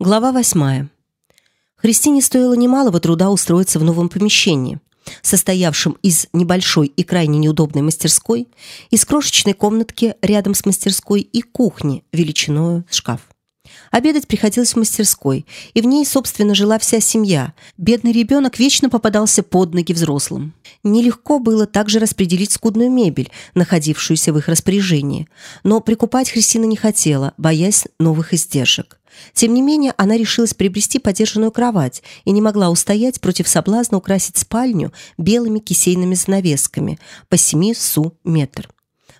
Глава восьмая. Христине стоило немалого труда устроиться в новом помещении, состоявшем из небольшой и крайне неудобной мастерской, из крошечной комнатки рядом с мастерской и кухни величиною шкаф. Обедать приходилось в мастерской, и в ней, собственно, жила вся семья. Бедный ребенок вечно попадался под ноги взрослым. Нелегко было также распределить скудную мебель, находившуюся в их распоряжении. Но прикупать Христина не хотела, боясь новых издержек. Тем не менее, она решилась приобрести подержанную кровать и не могла устоять против соблазна украсить спальню белыми кисейными занавесками по семи су метр.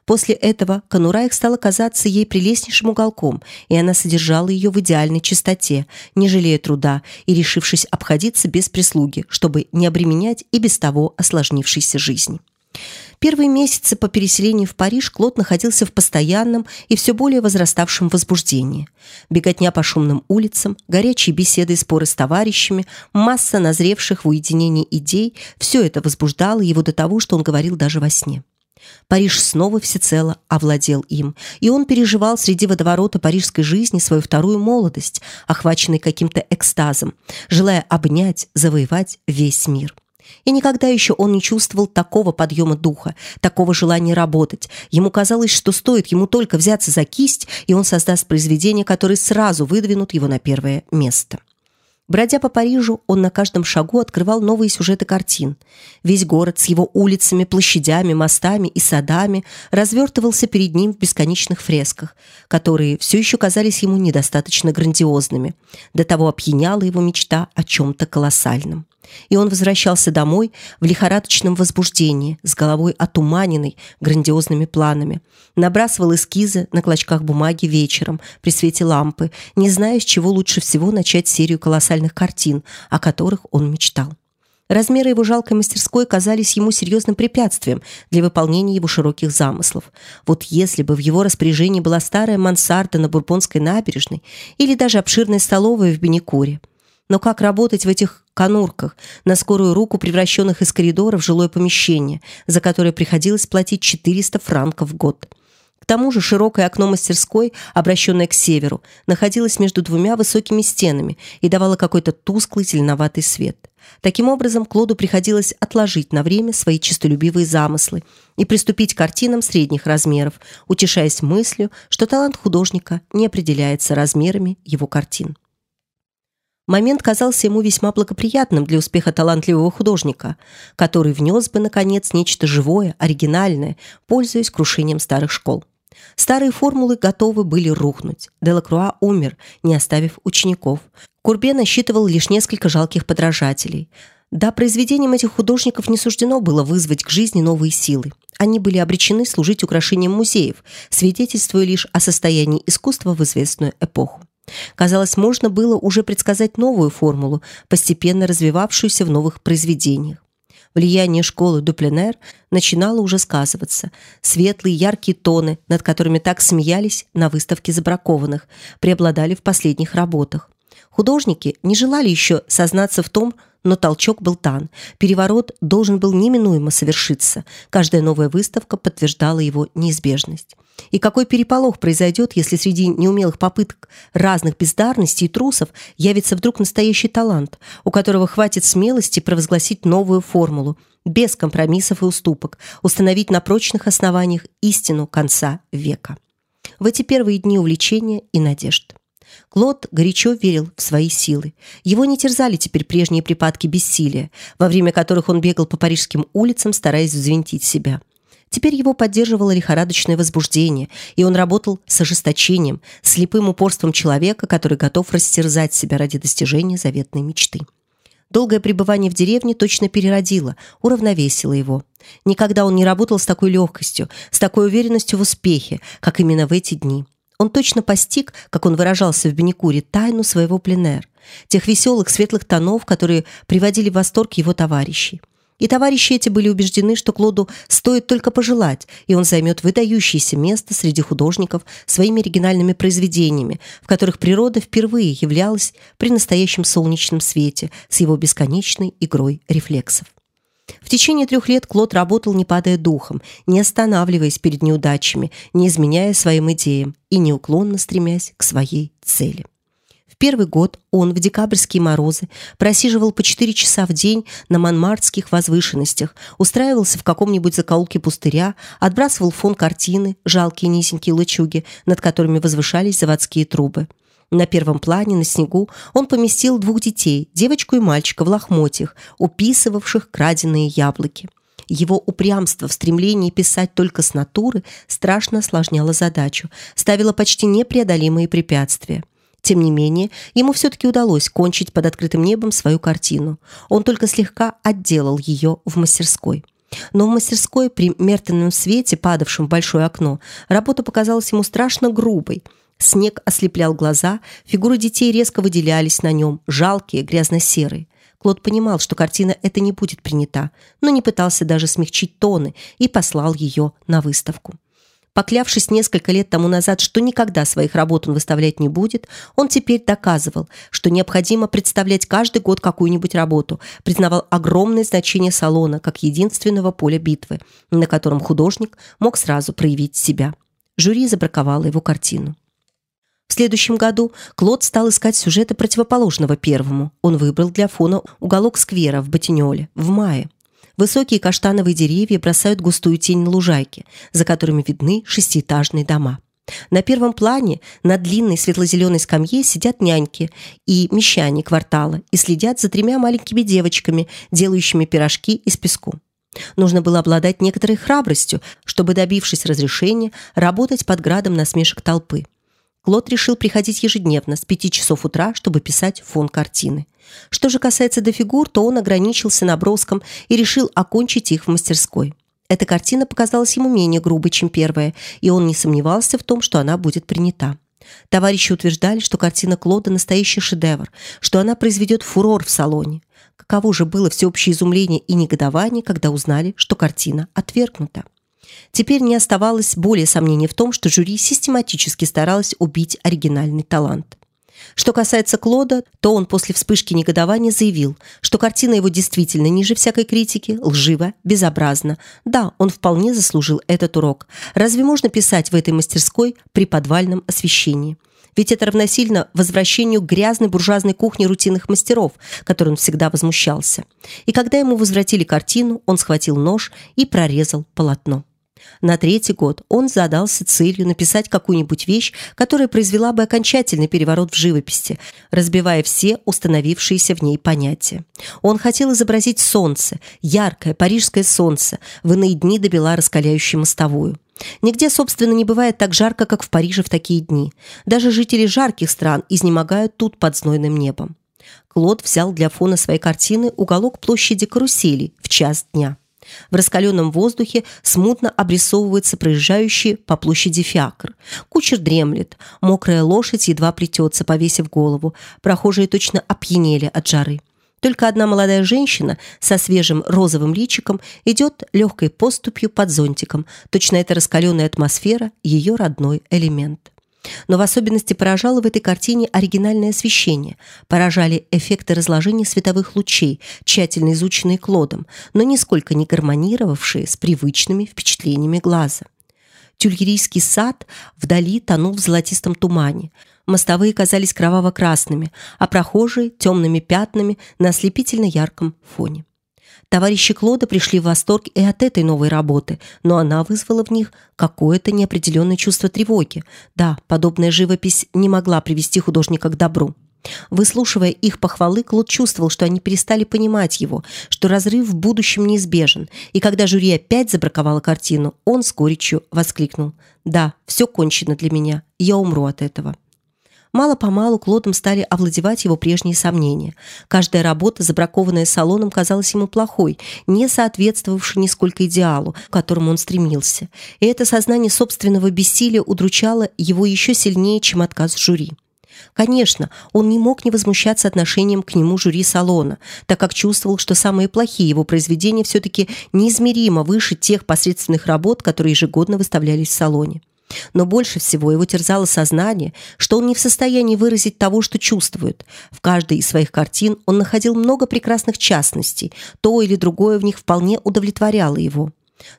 После этого конура стала казаться ей прелестнейшим уголком, и она содержала ее в идеальной чистоте, не жалея труда и решившись обходиться без прислуги, чтобы не обременять и без того осложнившейся жизни. Первые месяцы по переселению в Париж Клод находился в постоянном и все более возраставшем возбуждении. Беготня по шумным улицам, горячие беседы и споры с товарищами, масса назревших в уединении идей – все это возбуждало его до того, что он говорил даже во сне. Париж снова всецело овладел им, и он переживал среди водоворота парижской жизни свою вторую молодость, охваченный каким-то экстазом, желая обнять, завоевать весь мир. И никогда еще он не чувствовал такого подъема духа, такого желания работать. Ему казалось, что стоит ему только взяться за кисть, и он создаст произведения, которые сразу выдвинут его на первое место. Бродя по Парижу, он на каждом шагу открывал новые сюжеты картин. Весь город с его улицами, площадями, мостами и садами развертывался перед ним в бесконечных фресках, которые все еще казались ему недостаточно грандиозными. До того опьяняла его мечта о чем-то колоссальном и он возвращался домой в лихорадочном возбуждении, с головой отуманенной грандиозными планами. Набрасывал эскизы на клочках бумаги вечером при свете лампы, не зная, с чего лучше всего начать серию колоссальных картин, о которых он мечтал. Размеры его жалкой мастерской казались ему серьезным препятствием для выполнения его широких замыслов. Вот если бы в его распоряжении была старая мансарда на Бурбонской набережной или даже обширная столовая в Бенекуре. Но как работать в этих конурках, на скорую руку превращенных из коридора в жилое помещение, за которое приходилось платить 400 франков в год? К тому же широкое окно мастерской, обращенное к северу, находилось между двумя высокими стенами и давало какой-то тусклый зеленоватый свет. Таким образом, Клоду приходилось отложить на время свои честолюбивые замыслы и приступить к картинам средних размеров, утешаясь мыслью, что талант художника не определяется размерами его картин. Момент казался ему весьма благоприятным для успеха талантливого художника, который внес бы, наконец, нечто живое, оригинальное, пользуясь крушением старых школ. Старые формулы готовы были рухнуть. Делакруа умер, не оставив учеников. Курбе насчитывал лишь несколько жалких подражателей. Да, произведениям этих художников не суждено было вызвать к жизни новые силы. Они были обречены служить украшением музеев, свидетельствуя лишь о состоянии искусства в известную эпоху. Казалось, можно было уже предсказать новую формулу, постепенно развивавшуюся в новых произведениях. Влияние школы Дупленер начинало уже сказываться. Светлые, яркие тоны, над которыми так смеялись на выставке забракованных, преобладали в последних работах. Художники не желали еще сознаться в том, но толчок был дан. Переворот должен был неминуемо совершиться. Каждая новая выставка подтверждала его неизбежность. И какой переполох произойдет, если среди неумелых попыток разных бездарностей и трусов явится вдруг настоящий талант, у которого хватит смелости провозгласить новую формулу, без компромиссов и уступок, установить на прочных основаниях истину конца века. В эти первые дни увлечения и надежд. Клод горячо верил в свои силы. Его не терзали теперь прежние припадки бессилия, во время которых он бегал по парижским улицам, стараясь взвинтить себя. Теперь его поддерживало лихорадочное возбуждение, и он работал с ожесточением, слепым упорством человека, который готов растерзать себя ради достижения заветной мечты. Долгое пребывание в деревне точно переродило, уравновесило его. Никогда он не работал с такой легкостью, с такой уверенностью в успехе, как именно в эти дни. Он точно постиг, как он выражался в Беникуре, тайну своего пленэр, тех веселых светлых тонов, которые приводили в восторг его товарищей. И товарищи эти были убеждены, что Клоду стоит только пожелать, и он займет выдающееся место среди художников своими оригинальными произведениями, в которых природа впервые являлась при настоящем солнечном свете с его бесконечной игрой рефлексов. В течение трех лет Клод работал, не падая духом, не останавливаясь перед неудачами, не изменяя своим идеям и неуклонно стремясь к своей цели первый год он в декабрьские морозы просиживал по 4 часа в день на манмартских возвышенностях, устраивался в каком-нибудь закоулке пустыря, отбрасывал фон картины, жалкие низенькие лачуги, над которыми возвышались заводские трубы. На первом плане, на снегу, он поместил двух детей, девочку и мальчика в лохмотьях, уписывавших краденые яблоки. Его упрямство в стремлении писать только с натуры страшно осложняло задачу, ставило почти непреодолимые препятствия. Тем не менее, ему все-таки удалось кончить под открытым небом свою картину. Он только слегка отделал ее в мастерской. Но в мастерской при мертвенном свете, падавшем в большое окно, работа показалась ему страшно грубой – Снег ослеплял глаза, фигуры детей резко выделялись на нем, жалкие, грязно-серые. Клод понимал, что картина эта не будет принята, но не пытался даже смягчить тоны и послал ее на выставку. Поклявшись несколько лет тому назад, что никогда своих работ он выставлять не будет, он теперь доказывал, что необходимо представлять каждый год какую-нибудь работу, признавал огромное значение салона как единственного поля битвы, на котором художник мог сразу проявить себя. Жюри забраковало его картину. В следующем году Клод стал искать сюжеты противоположного первому. Он выбрал для фона уголок сквера в Ботинёле в мае. Высокие каштановые деревья бросают густую тень на лужайке, за которыми видны шестиэтажные дома. На первом плане на длинной светло-зеленой скамье сидят няньки и мещане квартала и следят за тремя маленькими девочками, делающими пирожки из песку. Нужно было обладать некоторой храбростью, чтобы, добившись разрешения, работать под градом насмешек толпы. Клод решил приходить ежедневно с 5 часов утра, чтобы писать фон картины. Что же касается до фигур, то он ограничился наброском и решил окончить их в мастерской. Эта картина показалась ему менее грубой, чем первая, и он не сомневался в том, что она будет принята. Товарищи утверждали, что картина Клода настоящий шедевр, что она произведет фурор в салоне. Каково же было всеобщее изумление и негодование, когда узнали, что картина отвергнута. Теперь не оставалось более сомнений в том, что жюри систематически старалось убить оригинальный талант. Что касается Клода, то он после вспышки негодования заявил, что картина его действительно ниже всякой критики, лжива, безобразна. Да, он вполне заслужил этот урок. Разве можно писать в этой мастерской при подвальном освещении? Ведь это равносильно возвращению грязной буржуазной кухне рутинных мастеров, которой он всегда возмущался. И когда ему возвратили картину, он схватил нож и прорезал полотно. На третий год он задался целью написать какую-нибудь вещь, которая произвела бы окончательный переворот в живописи, разбивая все установившиеся в ней понятия. Он хотел изобразить солнце, яркое парижское солнце, в иные дни добила раскаляющую мостовую. Нигде, собственно, не бывает так жарко, как в Париже в такие дни. Даже жители жарких стран изнемогают тут под знойным небом. Клод взял для фона своей картины уголок площади Карусели в час дня. В раскаленном воздухе смутно обрисовывается проезжающий по площади фиакр. Кучер дремлет, мокрая лошадь едва плетется, повесив голову. Прохожие точно опьянели от жары. Только одна молодая женщина со свежим розовым личиком идет легкой поступью под зонтиком. Точно эта раскаленная атмосфера – ее родной элемент. Но в особенности поражало в этой картине оригинальное освещение, поражали эффекты разложения световых лучей, тщательно изученные Клодом, но нисколько не гармонировавшие с привычными впечатлениями глаза. Тюльгерийский сад вдали тонул в золотистом тумане. Мостовые казались кроваво-красными, а прохожие – темными пятнами на ослепительно ярком фоне. Товарищи Клода пришли в восторг и от этой новой работы, но она вызвала в них какое-то неопределенное чувство тревоги. Да, подобная живопись не могла привести художника к добру. Выслушивая их похвалы, Клод чувствовал, что они перестали понимать его, что разрыв в будущем неизбежен. И когда жюри опять забраковало картину, он с горечью воскликнул: "Да, все кончено для меня. Я умру от этого". Мало-помалу Клодом стали овладевать его прежние сомнения. Каждая работа, забракованная салоном, казалась ему плохой, не соответствовавшей нисколько идеалу, к которому он стремился. И это сознание собственного бессилия удручало его еще сильнее, чем отказ жюри. Конечно, он не мог не возмущаться отношением к нему жюри салона, так как чувствовал, что самые плохие его произведения все-таки неизмеримо выше тех посредственных работ, которые ежегодно выставлялись в салоне. Но больше всего его терзало сознание, что он не в состоянии выразить того, что чувствует. В каждой из своих картин он находил много прекрасных частностей, то или другое в них вполне удовлетворяло его.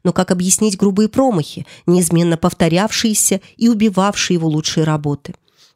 Но как объяснить грубые промахи, неизменно повторявшиеся и убивавшие его лучшие работы?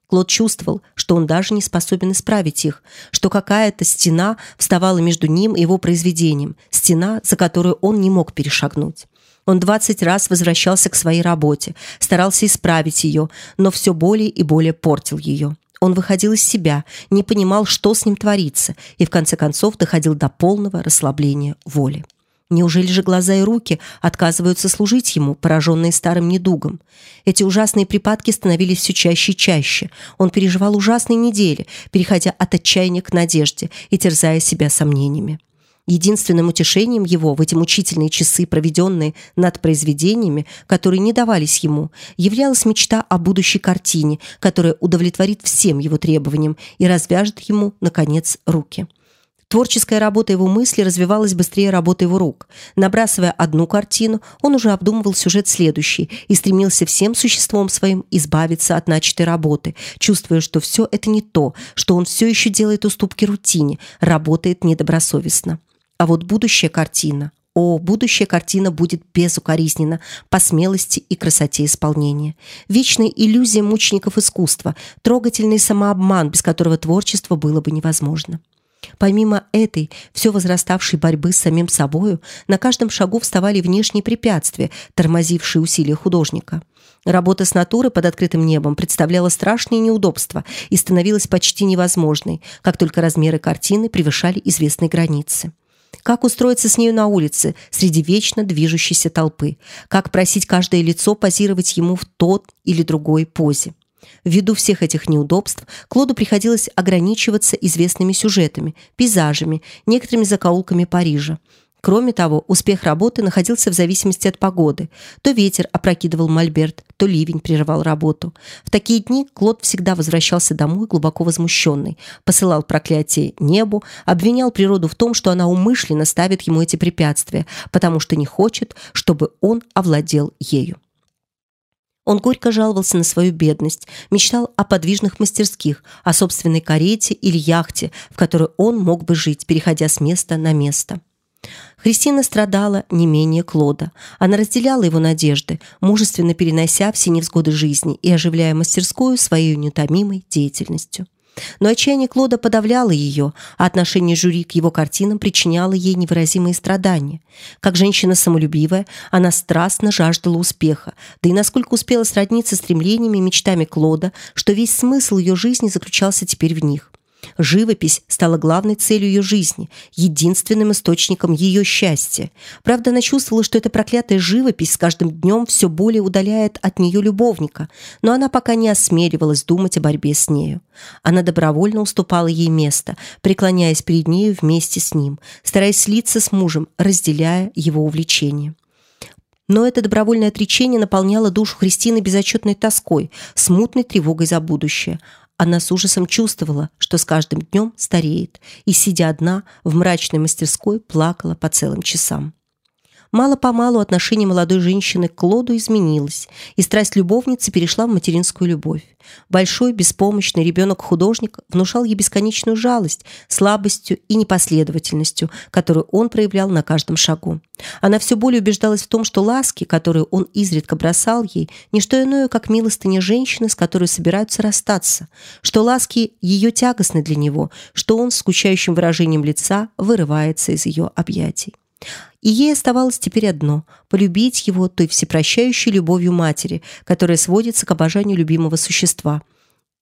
Клод чувствовал, что он даже не способен исправить их, что какая-то стена вставала между ним и его произведением, стена, за которую он не мог перешагнуть. Он двадцать раз возвращался к своей работе, старался исправить ее, но все более и более портил ее. Он выходил из себя, не понимал, что с ним творится, и в конце концов доходил до полного расслабления воли. Неужели же глаза и руки отказываются служить ему, пораженные старым недугом? Эти ужасные припадки становились все чаще и чаще. Он переживал ужасные недели, переходя от отчаяния к надежде и терзая себя сомнениями. Единственным утешением его в эти мучительные часы, проведенные над произведениями, которые не давались ему, являлась мечта о будущей картине, которая удовлетворит всем его требованиям и развяжет ему, наконец, руки. Творческая работа его мысли развивалась быстрее работы его рук. Набрасывая одну картину, он уже обдумывал сюжет следующий и стремился всем существом своим избавиться от начатой работы, чувствуя, что все это не то, что он все еще делает уступки рутине, работает недобросовестно. А вот будущая картина, о, будущая картина будет безукоризнена по смелости и красоте исполнения. Вечная иллюзия мучеников искусства, трогательный самообман, без которого творчество было бы невозможно. Помимо этой все возраставшей борьбы с самим собою, на каждом шагу вставали внешние препятствия, тормозившие усилия художника. Работа с натурой под открытым небом представляла страшные неудобства и становилась почти невозможной, как только размеры картины превышали известные границы. Как устроиться с нею на улице среди вечно движущейся толпы? Как просить каждое лицо позировать ему в тот или другой позе? Ввиду всех этих неудобств Клоду приходилось ограничиваться известными сюжетами, пейзажами, некоторыми закоулками Парижа. Кроме того, успех работы находился в зависимости от погоды. То ветер опрокидывал мольберт, то ливень прерывал работу. В такие дни Клод всегда возвращался домой глубоко возмущенный, посылал проклятие небу, обвинял природу в том, что она умышленно ставит ему эти препятствия, потому что не хочет, чтобы он овладел ею. Он горько жаловался на свою бедность, мечтал о подвижных мастерских, о собственной карете или яхте, в которой он мог бы жить, переходя с места на место. Христина страдала не менее Клода. Она разделяла его надежды, мужественно перенося все невзгоды жизни и оживляя мастерскую своей неутомимой деятельностью. Но отчаяние Клода подавляло ее, а отношение жюри к его картинам причиняло ей невыразимые страдания. Как женщина самолюбивая, она страстно жаждала успеха, да и насколько успела сродниться стремлениями и мечтами Клода, что весь смысл ее жизни заключался теперь в них. Живопись стала главной целью ее жизни, единственным источником ее счастья. Правда, она чувствовала, что эта проклятая живопись с каждым днем все более удаляет от нее любовника, но она пока не осмеливалась думать о борьбе с нею. Она добровольно уступала ей место, преклоняясь перед нею вместе с ним, стараясь слиться с мужем, разделяя его увлечения. Но это добровольное отречение наполняло душу Христины безотчетной тоской, смутной тревогой за будущее. Она с ужасом чувствовала, что с каждым днем стареет, и, сидя одна в мрачной мастерской, плакала по целым часам. Мало-помалу отношение молодой женщины к Клоду изменилось, и страсть любовницы перешла в материнскую любовь. Большой, беспомощный ребенок-художник внушал ей бесконечную жалость, слабостью и непоследовательностью, которую он проявлял на каждом шагу. Она все более убеждалась в том, что ласки, которые он изредка бросал ей, не что иное, как милостыня женщины, с которой собираются расстаться, что ласки ее тягостны для него, что он с скучающим выражением лица вырывается из ее объятий. И ей оставалось теперь одно – полюбить его той всепрощающей любовью матери, которая сводится к обожанию любимого существа,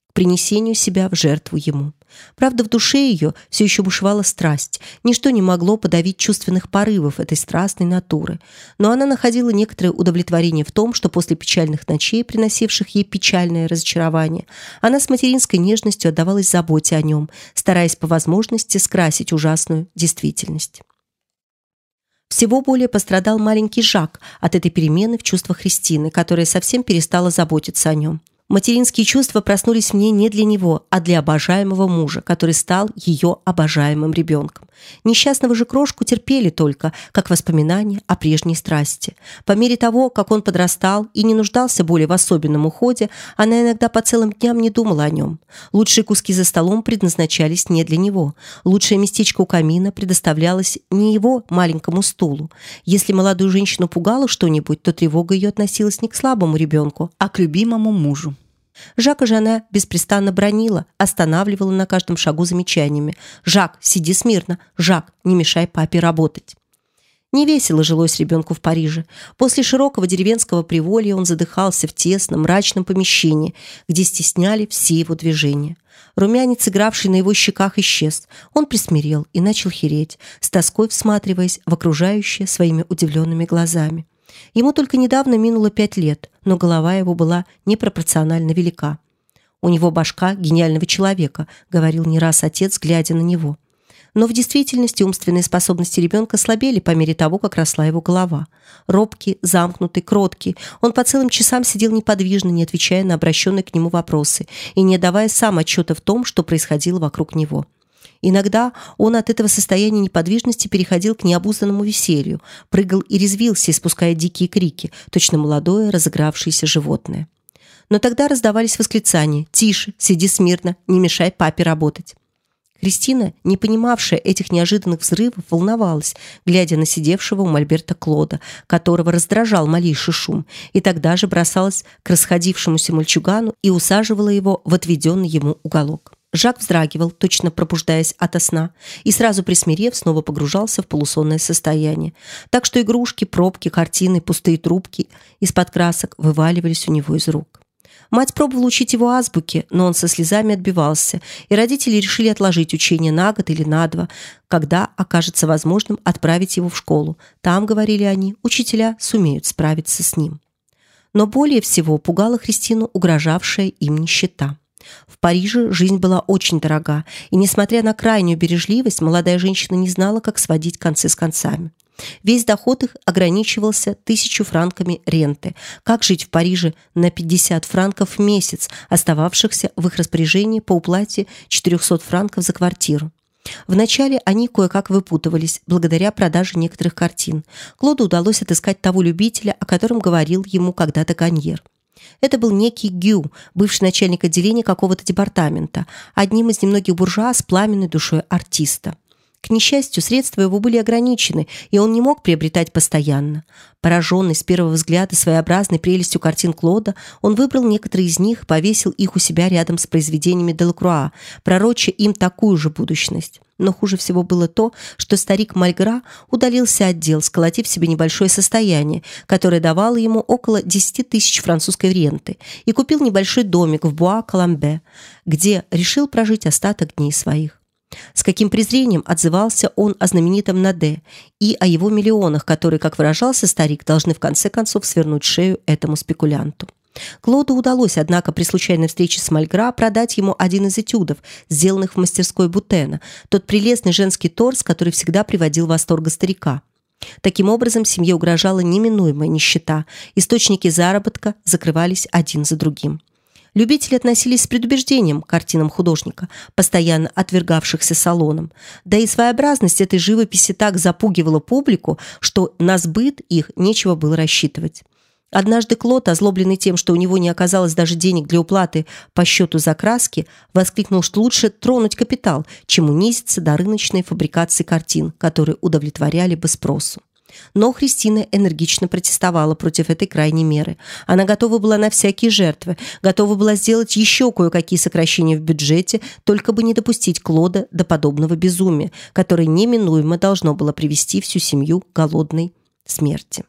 к принесению себя в жертву ему. Правда, в душе ее все еще бушевала страсть. Ничто не могло подавить чувственных порывов этой страстной натуры. Но она находила некоторое удовлетворение в том, что после печальных ночей, приносивших ей печальное разочарование, она с материнской нежностью отдавалась заботе о нем, стараясь по возможности скрасить ужасную действительность. Всего более пострадал маленький Жак от этой перемены в чувствах Христины, которая совсем перестала заботиться о нем. Материнские чувства проснулись мне не для него, а для обожаемого мужа, который стал ее обожаемым ребенком. Несчастного же крошку терпели только, как воспоминание о прежней страсти. По мере того, как он подрастал и не нуждался более в особенном уходе, она иногда по целым дням не думала о нем. Лучшие куски за столом предназначались не для него. Лучшее местечко у камина предоставлялось не его маленькому стулу. Если молодую женщину пугало что-нибудь, то тревога ее относилась не к слабому ребенку, а к любимому мужу. Жака же она беспрестанно бронила, останавливала на каждом шагу замечаниями. «Жак, сиди смирно! Жак, не мешай папе работать!» Не весело жилось ребенку в Париже. После широкого деревенского приволья он задыхался в тесном, мрачном помещении, где стесняли все его движения. Румянец, игравший на его щеках, исчез. Он присмирел и начал хереть, с тоской всматриваясь в окружающее своими удивленными глазами. Ему только недавно минуло пять лет, но голова его была непропорционально велика. «У него башка гениального человека», — говорил не раз отец, глядя на него. Но в действительности умственные способности ребенка слабели по мере того, как росла его голова. Робкий, замкнутый, кроткий, он по целым часам сидел неподвижно, не отвечая на обращенные к нему вопросы и не давая сам отчета в том, что происходило вокруг него. Иногда он от этого состояния неподвижности переходил к необузданному веселью, прыгал и резвился, испуская дикие крики, точно молодое разыгравшееся животное. Но тогда раздавались восклицания «Тише, сиди смирно, не мешай папе работать». Кристина, не понимавшая этих неожиданных взрывов, волновалась, глядя на сидевшего у мольберта Клода, которого раздражал малейший шум, и тогда же бросалась к расходившемуся мальчугану и усаживала его в отведенный ему уголок. Жак вздрагивал, точно пробуждаясь ото сна, и сразу присмирев, снова погружался в полусонное состояние. Так что игрушки, пробки, картины, пустые трубки из-под красок вываливались у него из рук. Мать пробовала учить его азбуке, но он со слезами отбивался, и родители решили отложить учение на год или на два, когда окажется возможным отправить его в школу. Там, говорили они, учителя сумеют справиться с ним. Но более всего пугала Христину угрожавшая им нищета. В Париже жизнь была очень дорога, и, несмотря на крайнюю бережливость, молодая женщина не знала, как сводить концы с концами. Весь доход их ограничивался тысячу франками ренты. Как жить в Париже на 50 франков в месяц, остававшихся в их распоряжении по уплате 400 франков за квартиру? Вначале они кое-как выпутывались благодаря продаже некоторых картин. Клоду удалось отыскать того любителя, о котором говорил ему когда-то Ганьер. Это был некий Гю, бывший начальник отделения какого-то департамента, одним из немногих буржуа с пламенной душой артиста. К несчастью, средства его были ограничены, и он не мог приобретать постоянно. Пораженный с первого взгляда своеобразной прелестью картин Клода, он выбрал некоторые из них, повесил их у себя рядом с произведениями Делакруа, пророча им такую же будущность. Но хуже всего было то, что старик Мальгра удалился от дел, сколотив себе небольшое состояние, которое давало ему около 10 тысяч французской ренты, и купил небольшой домик в Буа-Каламбе, где решил прожить остаток дней своих. С каким презрением отзывался он о знаменитом Наде и о его миллионах, которые, как выражался старик, должны в конце концов свернуть шею этому спекулянту. Клоду удалось, однако, при случайной встрече с Мальгра продать ему один из этюдов, сделанных в мастерской Бутена, тот прелестный женский торс, который всегда приводил в восторг старика. Таким образом, семье угрожала неминуемая нищета, источники заработка закрывались один за другим. Любители относились с предубеждением к картинам художника, постоянно отвергавшихся салоном. Да и своеобразность этой живописи так запугивала публику, что на сбыт их нечего было рассчитывать. Однажды Клод, озлобленный тем, что у него не оказалось даже денег для уплаты по счету за краски, воскликнул, что лучше тронуть капитал, чем унизиться до рыночной фабрикации картин, которые удовлетворяли бы спросу. Но Христина энергично протестовала против этой крайней меры. Она готова была на всякие жертвы, готова была сделать еще кое-какие сокращения в бюджете, только бы не допустить Клода до подобного безумия, которое неминуемо должно было привести всю семью к голодной смерти.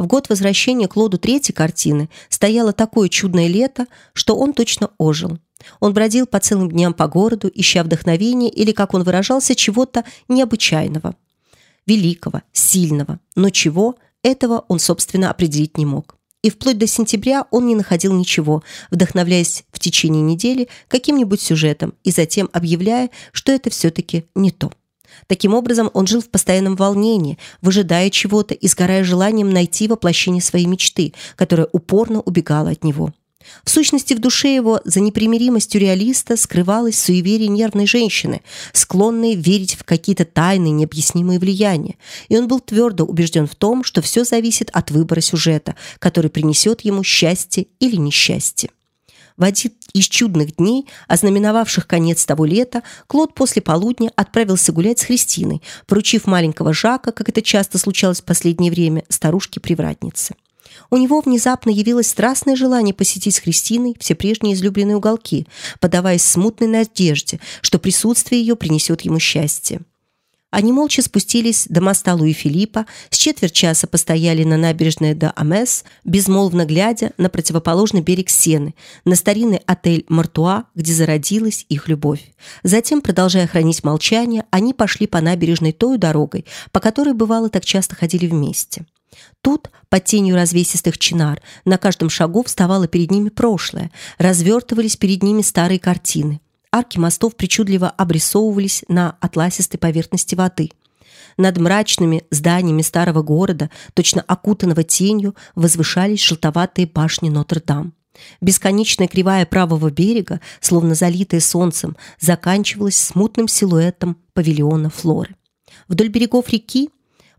В год возвращения Клоду третьей картины стояло такое чудное лето, что он точно ожил. Он бродил по целым дням по городу, ища вдохновения или, как он выражался, чего-то необычайного великого, сильного, но чего, этого он, собственно, определить не мог. И вплоть до сентября он не находил ничего, вдохновляясь в течение недели каким-нибудь сюжетом и затем объявляя, что это все-таки не то. Таким образом, он жил в постоянном волнении, выжидая чего-то и сгорая желанием найти воплощение своей мечты, которая упорно убегала от него. В сущности, в душе его за непримиримостью реалиста скрывалось суеверие нервной женщины, склонной верить в какие-то тайные необъяснимые влияния, и он был твердо убежден в том, что все зависит от выбора сюжета, который принесет ему счастье или несчастье. В один из чудных дней, ознаменовавших конец того лета, Клод после полудня отправился гулять с Христиной, поручив маленького Жака, как это часто случалось в последнее время, старушке-привратнице. У него внезапно явилось страстное желание посетить с Христиной все прежние излюбленные уголки, подаваясь смутной надежде, что присутствие ее принесет ему счастье. Они молча спустились до моста Луи Филиппа, с четверть часа постояли на набережной до Амес, безмолвно глядя на противоположный берег Сены, на старинный отель Мартуа, где зародилась их любовь. Затем, продолжая хранить молчание, они пошли по набережной той дорогой, по которой бывало так часто ходили вместе. Тут, под тенью развесистых чинар, на каждом шагу вставало перед ними прошлое, развертывались перед ними старые картины – Арки мостов причудливо обрисовывались на атласистой поверхности воды. Над мрачными зданиями старого города, точно окутанного тенью, возвышались желтоватые башни Нотр-Дам. Бесконечная кривая правого берега, словно залитая солнцем, заканчивалась смутным силуэтом павильона Флоры. Вдоль берегов реки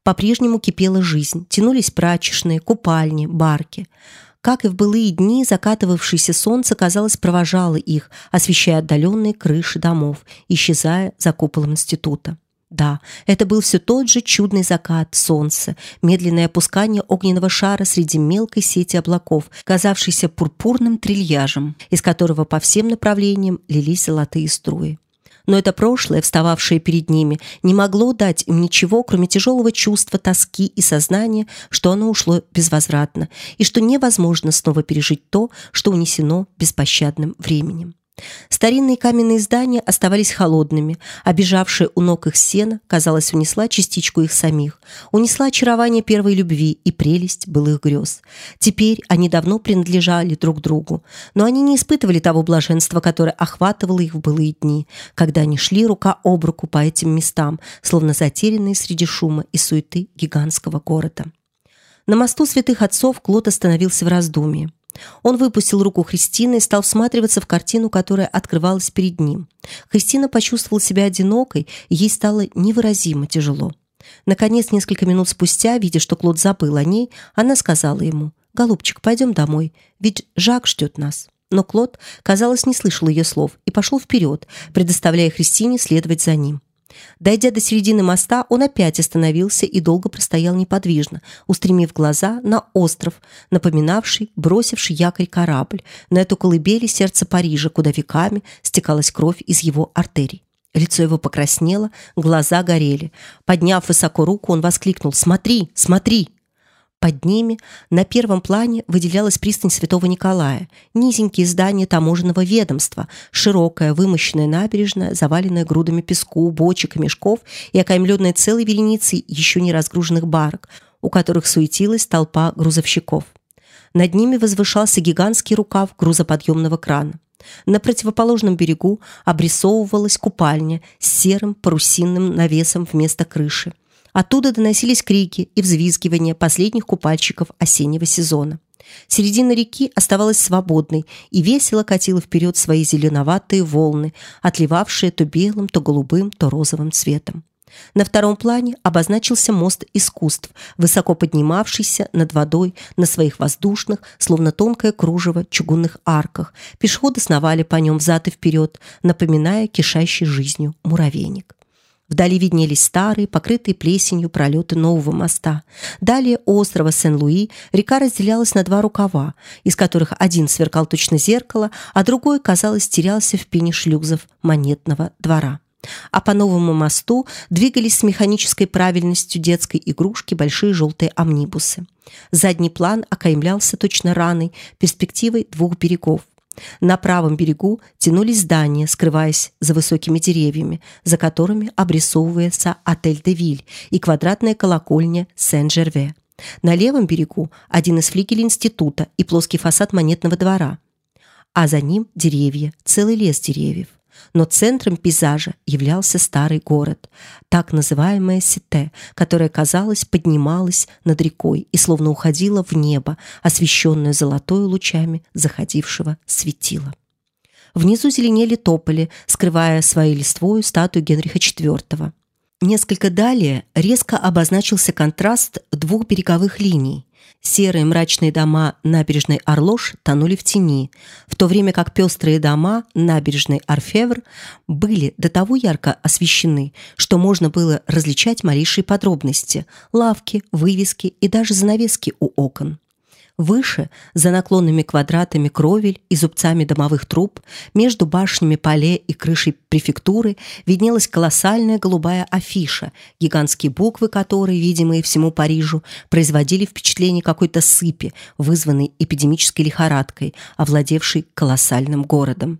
по-прежнему кипела жизнь, тянулись прачечные, купальни, барки – как и в былые дни, закатывавшееся солнце, казалось, провожало их, освещая отдаленные крыши домов, исчезая за куполом института. Да, это был все тот же чудный закат солнца, медленное опускание огненного шара среди мелкой сети облаков, казавшийся пурпурным трильяжем, из которого по всем направлениям лились золотые струи но это прошлое, встававшее перед ними, не могло дать им ничего, кроме тяжелого чувства тоски и сознания, что оно ушло безвозвратно, и что невозможно снова пережить то, что унесено беспощадным временем. Старинные каменные здания оставались холодными, бежавшая у ног их сена, казалось, унесла частичку их самих, унесла очарование первой любви и прелесть былых грез. Теперь они давно принадлежали друг другу, но они не испытывали того блаженства, которое охватывало их в былые дни, когда они шли рука об руку по этим местам, словно затерянные среди шума и суеты гигантского города. На мосту святых отцов Клод остановился в раздумье. Он выпустил руку Христины и стал всматриваться в картину, которая открывалась перед ним. Христина почувствовала себя одинокой, и ей стало невыразимо тяжело. Наконец, несколько минут спустя, видя, что Клод забыл о ней, она сказала ему, «Голубчик, пойдем домой, ведь Жак ждет нас». Но Клод, казалось, не слышал ее слов и пошел вперед, предоставляя Христине следовать за ним. Дойдя до середины моста, он опять остановился и долго простоял неподвижно, устремив глаза на остров, напоминавший бросивший якорь корабль, на эту колыбели сердца Парижа, куда веками стекалась кровь из его артерий. Лицо его покраснело, глаза горели. Подняв высоко руку, он воскликнул «Смотри, смотри!» Под ними на первом плане выделялась пристань Святого Николая, низенькие здания таможенного ведомства, широкая вымощенная набережная, заваленная грудами песку, бочек и мешков и окаймленная целой вереницей еще не разгруженных барок, у которых суетилась толпа грузовщиков. Над ними возвышался гигантский рукав грузоподъемного крана. На противоположном берегу обрисовывалась купальня с серым парусинным навесом вместо крыши. Оттуда доносились крики и взвизгивания последних купальщиков осеннего сезона. Середина реки оставалась свободной и весело катила вперед свои зеленоватые волны, отливавшие то белым, то голубым, то розовым цветом. На втором плане обозначился мост искусств, высоко поднимавшийся над водой на своих воздушных, словно тонкое кружево, чугунных арках. Пешеходы сновали по нем взад и вперед, напоминая кишащий жизнью муравейник. Вдали виднелись старые, покрытые плесенью пролеты нового моста. Далее у острова Сен-Луи река разделялась на два рукава, из которых один сверкал точно зеркало, а другой, казалось, терялся в пене шлюзов монетного двора. А по новому мосту двигались с механической правильностью детской игрушки большие желтые амнибусы. Задний план окаймлялся точно раной, перспективой двух берегов. На правом берегу тянулись здания, скрываясь за высокими деревьями, за которыми обрисовывается отель «Де Виль» и квадратная колокольня Сен-Жерве. На левом берегу один из флигелей института и плоский фасад монетного двора. А за ним деревья, целый лес деревьев но центром пейзажа являлся старый город, так называемая Сите, которая, казалось, поднималась над рекой и словно уходила в небо, освещенное золотой лучами заходившего светила. Внизу зеленели тополи, скрывая своей листвою статую Генриха IV. Несколько далее резко обозначился контраст двух береговых линий. Серые мрачные дома набережной Орлош тонули в тени, в то время как пестрые дома набережной Орфевр были до того ярко освещены, что можно было различать малейшие подробности – лавки, вывески и даже занавески у окон. Выше, за наклонными квадратами кровель и зубцами домовых труб, между башнями поле и крышей префектуры виднелась колоссальная голубая афиша, гигантские буквы которой, видимые всему Парижу, производили впечатление какой-то сыпи, вызванной эпидемической лихорадкой, овладевшей колоссальным городом.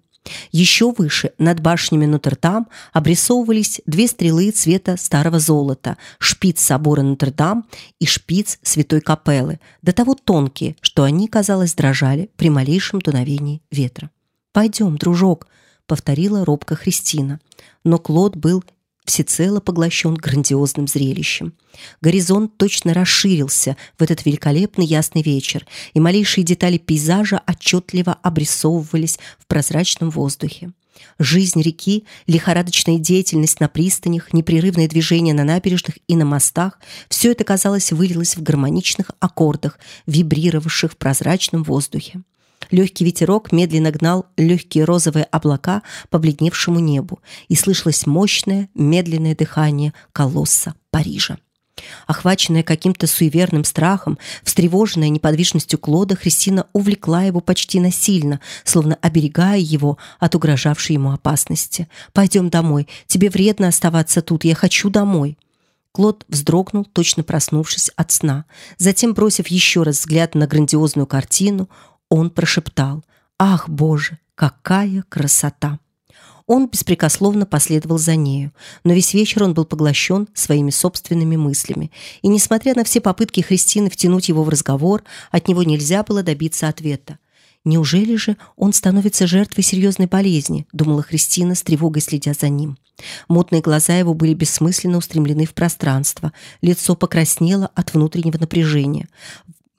Еще выше, над башнями Нотр-Дам, обрисовывались две стрелы цвета старого золота, шпиц собора Нотр-Дам и шпиц Святой Капеллы, до того тонкие, что они, казалось, дрожали при малейшем дуновении ветра. «Пойдем, дружок», — повторила робко Христина. Но Клод был всецело поглощен грандиозным зрелищем. Горизонт точно расширился в этот великолепный ясный вечер, и малейшие детали пейзажа отчетливо обрисовывались в прозрачном воздухе. Жизнь реки, лихорадочная деятельность на пристанях, непрерывное движение на набережных и на мостах – все это, казалось, вылилось в гармоничных аккордах, вибрировавших в прозрачном воздухе. Легкий ветерок медленно гнал легкие розовые облака по бледневшему небу, и слышалось мощное, медленное дыхание колосса Парижа. Охваченная каким-то суеверным страхом, встревоженная неподвижностью Клода, Христина увлекла его почти насильно, словно оберегая его от угрожавшей ему опасности. «Пойдем домой. Тебе вредно оставаться тут. Я хочу домой». Клод вздрогнул, точно проснувшись от сна. Затем, бросив еще раз взгляд на грандиозную картину, он прошептал «Ах, Боже, какая красота!» Он беспрекословно последовал за нею, но весь вечер он был поглощен своими собственными мыслями, и, несмотря на все попытки Христины втянуть его в разговор, от него нельзя было добиться ответа. «Неужели же он становится жертвой серьезной болезни?» — думала Христина, с тревогой следя за ним. Мутные глаза его были бессмысленно устремлены в пространство, лицо покраснело от внутреннего напряжения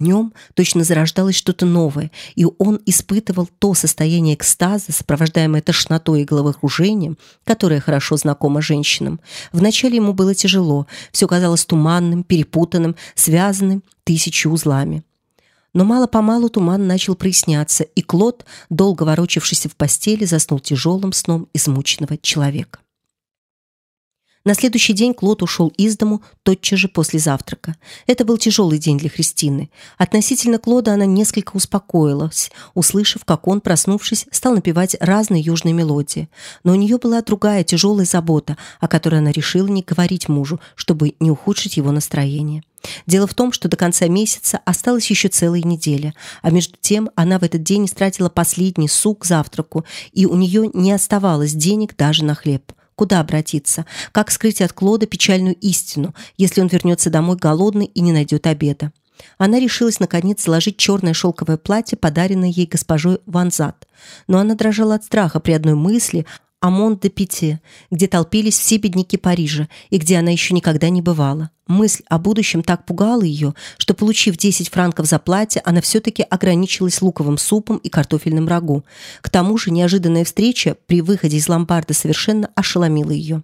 нем точно зарождалось что-то новое, и он испытывал то состояние экстаза, сопровождаемое тошнотой и головокружением, которое хорошо знакомо женщинам. Вначале ему было тяжело, все казалось туманным, перепутанным, связанным тысячи узлами. Но мало-помалу туман начал проясняться, и Клод, долго ворочавшийся в постели, заснул тяжелым сном измученного человека. На следующий день Клод ушел из дому тотчас же после завтрака. Это был тяжелый день для Христины. Относительно Клода она несколько успокоилась, услышав, как он, проснувшись, стал напевать разные южные мелодии. Но у нее была другая тяжелая забота, о которой она решила не говорить мужу, чтобы не ухудшить его настроение. Дело в том, что до конца месяца осталась еще целая неделя, а между тем она в этот день истратила последний сук завтраку, и у нее не оставалось денег даже на хлеб. Куда обратиться? Как скрыть от Клода печальную истину, если он вернется домой голодный и не найдет обеда? Она решилась, наконец, сложить черное шелковое платье, подаренное ей госпожой Ванзат. Но она дрожала от страха при одной мысли о Мон-де-Пите, где толпились все бедняки Парижа и где она еще никогда не бывала. Мысль о будущем так пугала ее, что, получив 10 франков за платье, она все-таки ограничилась луковым супом и картофельным рагу. К тому же неожиданная встреча при выходе из ломбарда совершенно ошеломила ее.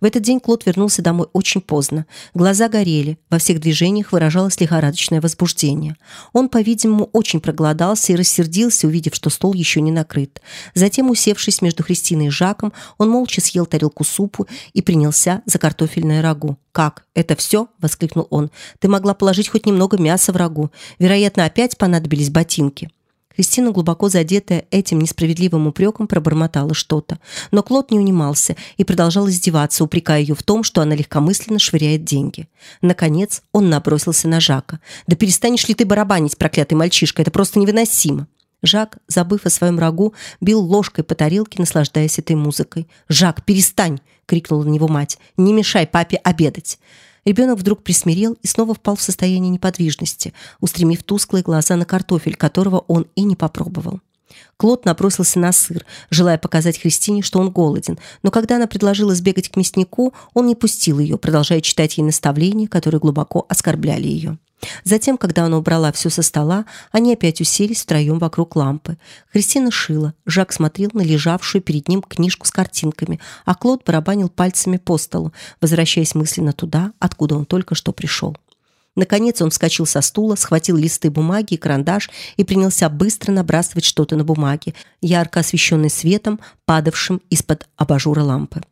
В этот день Клод вернулся домой очень поздно. Глаза горели, во всех движениях выражалось лихорадочное возбуждение. Он, по-видимому, очень проголодался и рассердился, увидев, что стол еще не накрыт. Затем, усевшись между Христиной и Жаком, он молча съел тарелку супу и принялся за картофельное рагу. «Как? Это все?» — воскликнул он. «Ты могла положить хоть немного мяса в рагу. Вероятно, опять понадобились ботинки». Кристина, глубоко задетая этим несправедливым упреком, пробормотала что-то. Но Клод не унимался и продолжал издеваться, упрекая ее в том, что она легкомысленно швыряет деньги. Наконец он набросился на Жака. «Да перестанешь ли ты барабанить, проклятый мальчишка? Это просто невыносимо!» Жак, забыв о своем рагу, бил ложкой по тарелке, наслаждаясь этой музыкой. «Жак, перестань!» — крикнула на него мать. «Не мешай папе обедать!» Ребенок вдруг присмирел и снова впал в состояние неподвижности, устремив тусклые глаза на картофель, которого он и не попробовал. Клод набросился на сыр, желая показать Христине, что он голоден, но когда она предложила сбегать к мяснику, он не пустил ее, продолжая читать ей наставления, которые глубоко оскорбляли ее. Затем, когда она убрала все со стола, они опять уселись втроем вокруг лампы. Христина шила, Жак смотрел на лежавшую перед ним книжку с картинками, а Клод барабанил пальцами по столу, возвращаясь мысленно туда, откуда он только что пришел. Наконец он вскочил со стула, схватил листы бумаги и карандаш и принялся быстро набрасывать что-то на бумаге, ярко освещенной светом, падавшим из-под абажура лампы.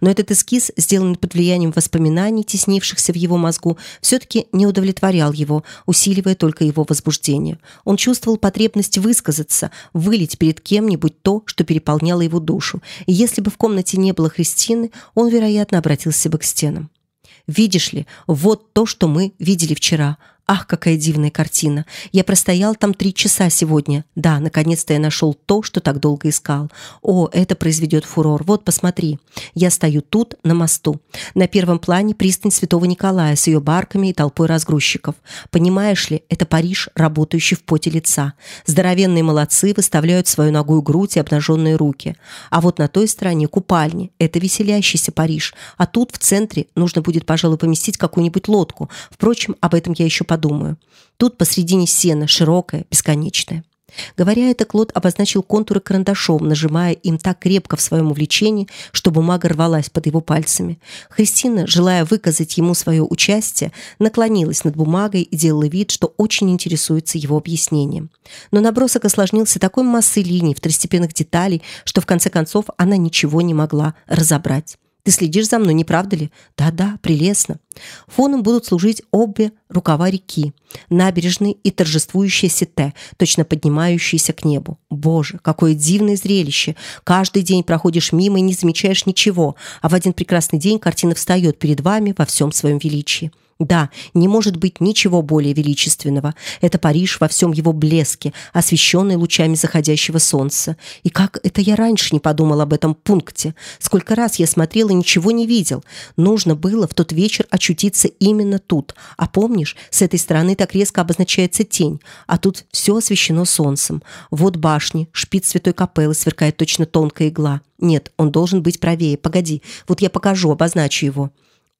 Но этот эскиз, сделанный под влиянием воспоминаний, теснившихся в его мозгу, все-таки не удовлетворял его, усиливая только его возбуждение. Он чувствовал потребность высказаться, вылить перед кем-нибудь то, что переполняло его душу. И если бы в комнате не было Христины, он, вероятно, обратился бы к стенам. «Видишь ли, вот то, что мы видели вчера. Ах, какая дивная картина! Я простоял там три часа сегодня. Да, наконец-то я нашел то, что так долго искал. О, это произведет фурор. Вот, посмотри. Я стою тут, на мосту. На первом плане пристань Святого Николая с ее барками и толпой разгрузчиков. Понимаешь ли, это Париж, работающий в поте лица. Здоровенные молодцы выставляют свою ногую грудь и обнаженные руки. А вот на той стороне купальни. Это веселящийся Париж. А тут, в центре, нужно будет, пожалуй, поместить какую-нибудь лодку. Впрочем, об этом я еще подумаю. Тут посредине сена, широкая, бесконечная. Говоря это, Клод обозначил контуры карандашом, нажимая им так крепко в своем увлечении, что бумага рвалась под его пальцами. Христина, желая выказать ему свое участие, наклонилась над бумагой и делала вид, что очень интересуется его объяснением. Но набросок осложнился такой массой линий, второстепенных деталей, что в конце концов она ничего не могла разобрать. Ты следишь за мной, не правда ли? Да-да, прелестно. Фоном будут служить обе рукава реки, набережные и торжествующая сете, точно поднимающиеся к небу. Боже, какое дивное зрелище! Каждый день проходишь мимо и не замечаешь ничего, а в один прекрасный день картина встает перед вами во всем своем величии. Да, не может быть ничего более величественного. Это Париж во всем его блеске, освещенный лучами заходящего солнца. И как это я раньше не подумал об этом пункте? Сколько раз я смотрел и ничего не видел. Нужно было в тот вечер очутиться именно тут. А помнишь, с этой стороны так резко обозначается тень, а тут все освещено солнцем. Вот башни, шпиц святой капеллы сверкает точно тонкая игла. Нет, он должен быть правее. Погоди, вот я покажу, обозначу его.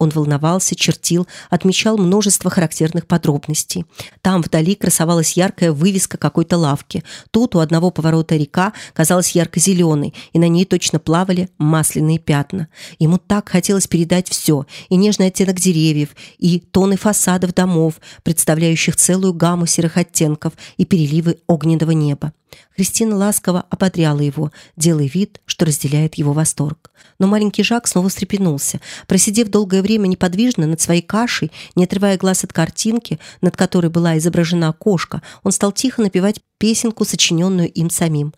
Он волновался, чертил, отмечал множество характерных подробностей. Там вдали красовалась яркая вывеска какой-то лавки. Тут у одного поворота река казалась ярко-зеленой, и на ней точно плавали масляные пятна. Ему так хотелось передать все, и нежный оттенок деревьев, и тоны фасадов домов, представляющих целую гамму серых оттенков, и переливы огненного неба. Христина ласково ободряла его, делая вид, что разделяет его восторг. Но маленький Жак снова встрепенулся. Просидев долгое время неподвижно над своей кашей, не отрывая глаз от картинки, над которой была изображена кошка, он стал тихо напевать песенку, сочиненную им самим.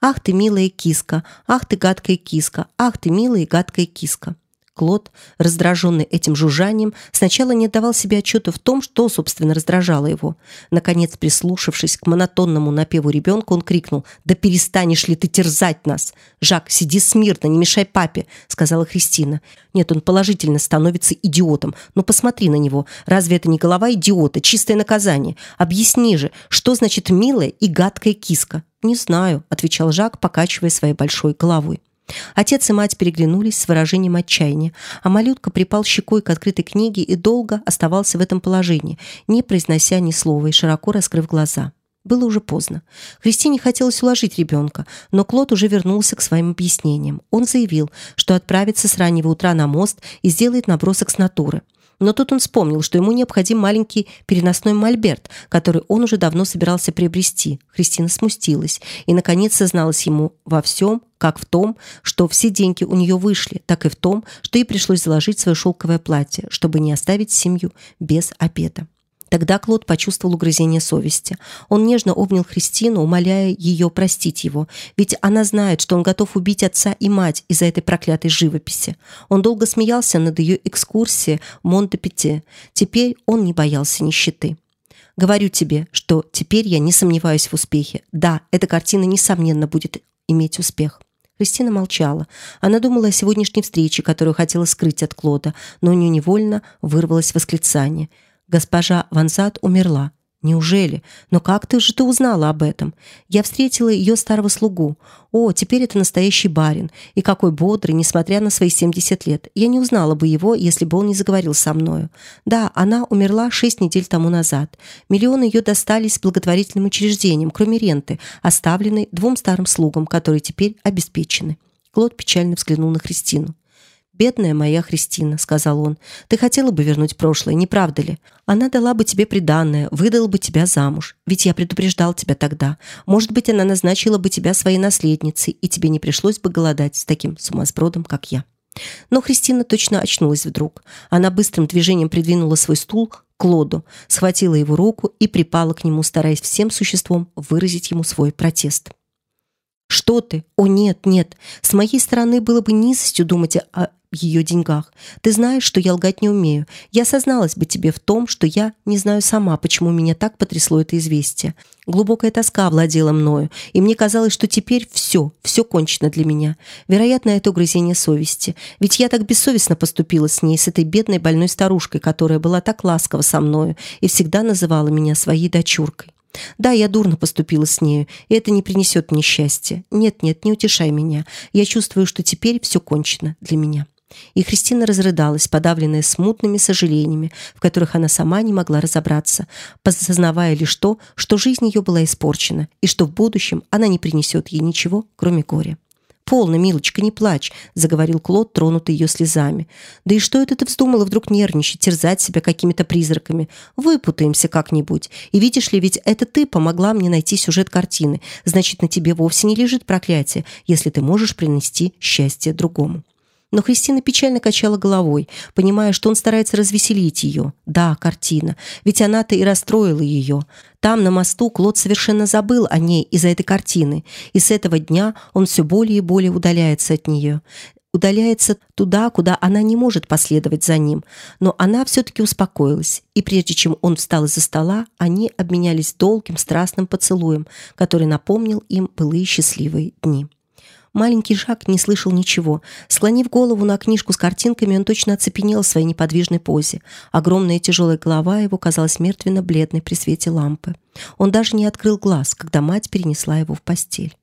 «Ах ты, милая киска! Ах ты, гадкая киска! Ах ты, милая гадкая киска!» Клод, раздраженный этим жужжанием, сначала не отдавал себе отчета в том, что, собственно, раздражало его. Наконец, прислушавшись к монотонному напеву ребенка, он крикнул «Да перестанешь ли ты терзать нас? Жак, сиди смирно, не мешай папе», — сказала Христина. Нет, он положительно становится идиотом. Но посмотри на него. Разве это не голова идиота, чистое наказание? Объясни же, что значит милая и гадкая киска? «Не знаю», — отвечал Жак, покачивая своей большой головой. Отец и мать переглянулись с выражением отчаяния, а малютка припал щекой к открытой книге и долго оставался в этом положении, не произнося ни слова и широко раскрыв глаза. Было уже поздно. Христине хотелось уложить ребенка, но Клод уже вернулся к своим объяснениям. Он заявил, что отправится с раннего утра на мост и сделает набросок с натуры – но тут он вспомнил, что ему необходим маленький переносной мольберт, который он уже давно собирался приобрести. Христина смустилась и, наконец, созналась ему во всем, как в том, что все деньги у нее вышли, так и в том, что ей пришлось заложить свое шелковое платье, чтобы не оставить семью без обеда. Тогда Клод почувствовал угрызение совести. Он нежно обнял Христину, умоляя ее простить его, ведь она знает, что он готов убить отца и мать из-за этой проклятой живописи. Он долго смеялся над ее экскурсией в Монте-Пите. Теперь он не боялся нищеты. Говорю тебе, что теперь я не сомневаюсь в успехе. Да, эта картина несомненно будет иметь успех. Кристина молчала. Она думала о сегодняшней встрече, которую хотела скрыть от Клода, но у нее невольно вырвалось восклицание – Госпожа Ванзат умерла. Неужели? Но как ты же ты узнала об этом? Я встретила ее старого слугу. О, теперь это настоящий барин. И какой бодрый, несмотря на свои 70 лет. Я не узнала бы его, если бы он не заговорил со мною. Да, она умерла шесть недель тому назад. Миллионы ее достались благотворительным учреждениям, кроме ренты, оставленной двум старым слугам, которые теперь обеспечены. Клод печально взглянул на Христину. «Бедная моя Христина», — сказал он, — «ты хотела бы вернуть прошлое, не правда ли? Она дала бы тебе приданное, выдала бы тебя замуж. Ведь я предупреждал тебя тогда. Может быть, она назначила бы тебя своей наследницей, и тебе не пришлось бы голодать с таким сумасбродом, как я». Но Христина точно очнулась вдруг. Она быстрым движением придвинула свой стул к Клоду, схватила его руку и припала к нему, стараясь всем существом выразить ему свой протест. «Что ты? О, нет, нет! С моей стороны было бы низостью думать о ее деньгах. Ты знаешь, что я лгать не умею. Я созналась бы тебе в том, что я не знаю сама, почему меня так потрясло это известие. Глубокая тоска овладела мною, и мне казалось, что теперь все, все кончено для меня. Вероятно, это угрызение совести. Ведь я так бессовестно поступила с ней, с этой бедной больной старушкой, которая была так ласкова со мною и всегда называла меня своей дочуркой. Да, я дурно поступила с нею, и это не принесет мне счастья. Нет, нет, не утешай меня. Я чувствую, что теперь все кончено для меня. И Христина разрыдалась, подавленная смутными сожалениями, в которых она сама не могла разобраться, осознавая лишь то, что жизнь ее была испорчена, и что в будущем она не принесет ей ничего, кроме горя. «Полно, милочка, не плачь», — заговорил Клод, тронутый ее слезами. «Да и что это ты вздумала вдруг нервничать, терзать себя какими-то призраками? Выпутаемся как-нибудь. И видишь ли, ведь это ты помогла мне найти сюжет картины. Значит, на тебе вовсе не лежит проклятие, если ты можешь принести счастье другому». Но Христина печально качала головой, понимая, что он старается развеселить ее. Да, картина. Ведь она-то и расстроила ее. Там, на мосту, Клод совершенно забыл о ней из-за этой картины. И с этого дня он все более и более удаляется от нее. Удаляется туда, куда она не может последовать за ним. Но она все-таки успокоилась. И прежде чем он встал из-за стола, они обменялись долгим страстным поцелуем, который напомнил им былые счастливые дни. Маленький Жак не слышал ничего. Склонив голову на книжку с картинками, он точно оцепенел в своей неподвижной позе. Огромная тяжелая голова его казалась мертвенно-бледной при свете лампы. Он даже не открыл глаз, когда мать перенесла его в постель.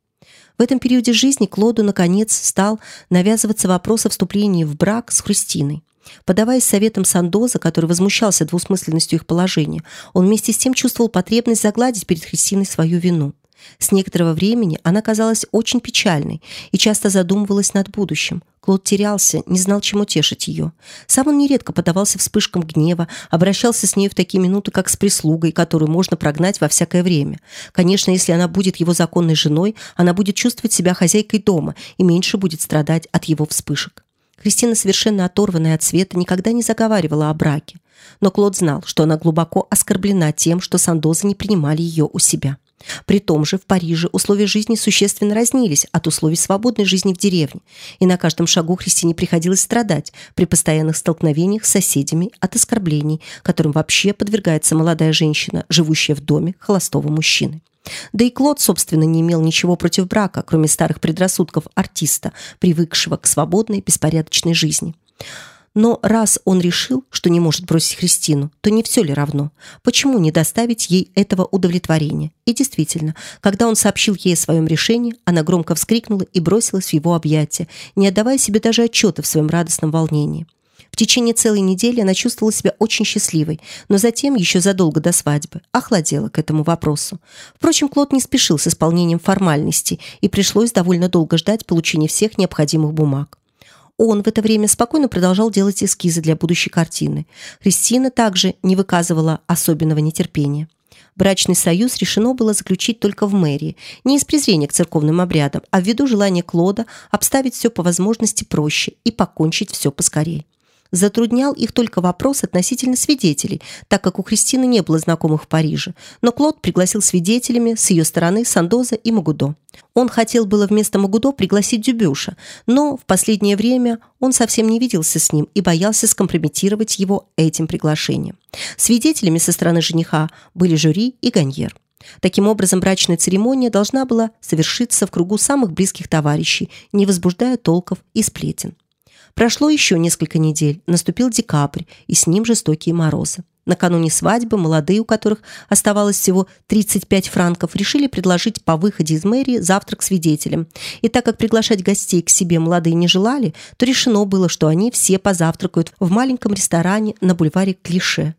В этом периоде жизни Клоду, наконец, стал навязываться вопрос о вступлении в брак с Христиной. Подаваясь советом Сандоза, который возмущался двусмысленностью их положения, он вместе с тем чувствовал потребность загладить перед Христиной свою вину. С некоторого времени она казалась очень печальной и часто задумывалась над будущим. Клод терялся, не знал, чем утешить ее. Сам он нередко подавался вспышкам гнева, обращался с ней в такие минуты, как с прислугой, которую можно прогнать во всякое время. Конечно, если она будет его законной женой, она будет чувствовать себя хозяйкой дома и меньше будет страдать от его вспышек. Кристина, совершенно оторванная от света, никогда не заговаривала о браке. Но Клод знал, что она глубоко оскорблена тем, что Сандозы не принимали ее у себя. При том же в Париже условия жизни существенно разнились от условий свободной жизни в деревне, и на каждом шагу Христине приходилось страдать при постоянных столкновениях с соседями от оскорблений, которым вообще подвергается молодая женщина, живущая в доме холостого мужчины. Да и Клод, собственно, не имел ничего против брака, кроме старых предрассудков артиста, привыкшего к свободной, беспорядочной жизни. Но раз он решил, что не может бросить Христину, то не все ли равно? Почему не доставить ей этого удовлетворения? И действительно, когда он сообщил ей о своем решении, она громко вскрикнула и бросилась в его объятия, не отдавая себе даже отчета в своем радостном волнении. В течение целой недели она чувствовала себя очень счастливой, но затем, еще задолго до свадьбы, охладела к этому вопросу. Впрочем, Клод не спешил с исполнением формальностей, и пришлось довольно долго ждать получения всех необходимых бумаг. Он в это время спокойно продолжал делать эскизы для будущей картины. Кристина также не выказывала особенного нетерпения. Брачный союз решено было заключить только в мэрии, не из презрения к церковным обрядам, а ввиду желания Клода обставить все по возможности проще и покончить все поскорее. Затруднял их только вопрос относительно свидетелей, так как у Кристины не было знакомых в Париже. Но Клод пригласил свидетелями с ее стороны Сандоза и Магудо. Он хотел было вместо Магудо пригласить Дюбюша, но в последнее время он совсем не виделся с ним и боялся скомпрометировать его этим приглашением. Свидетелями со стороны жениха были жюри и Ганьер. Таким образом, брачная церемония должна была совершиться в кругу самых близких товарищей, не возбуждая толков и сплетен. Прошло еще несколько недель, наступил декабрь, и с ним жестокие морозы. Накануне свадьбы молодые, у которых оставалось всего 35 франков, решили предложить по выходе из мэрии завтрак свидетелям. И так как приглашать гостей к себе молодые не желали, то решено было, что они все позавтракают в маленьком ресторане на бульваре Клише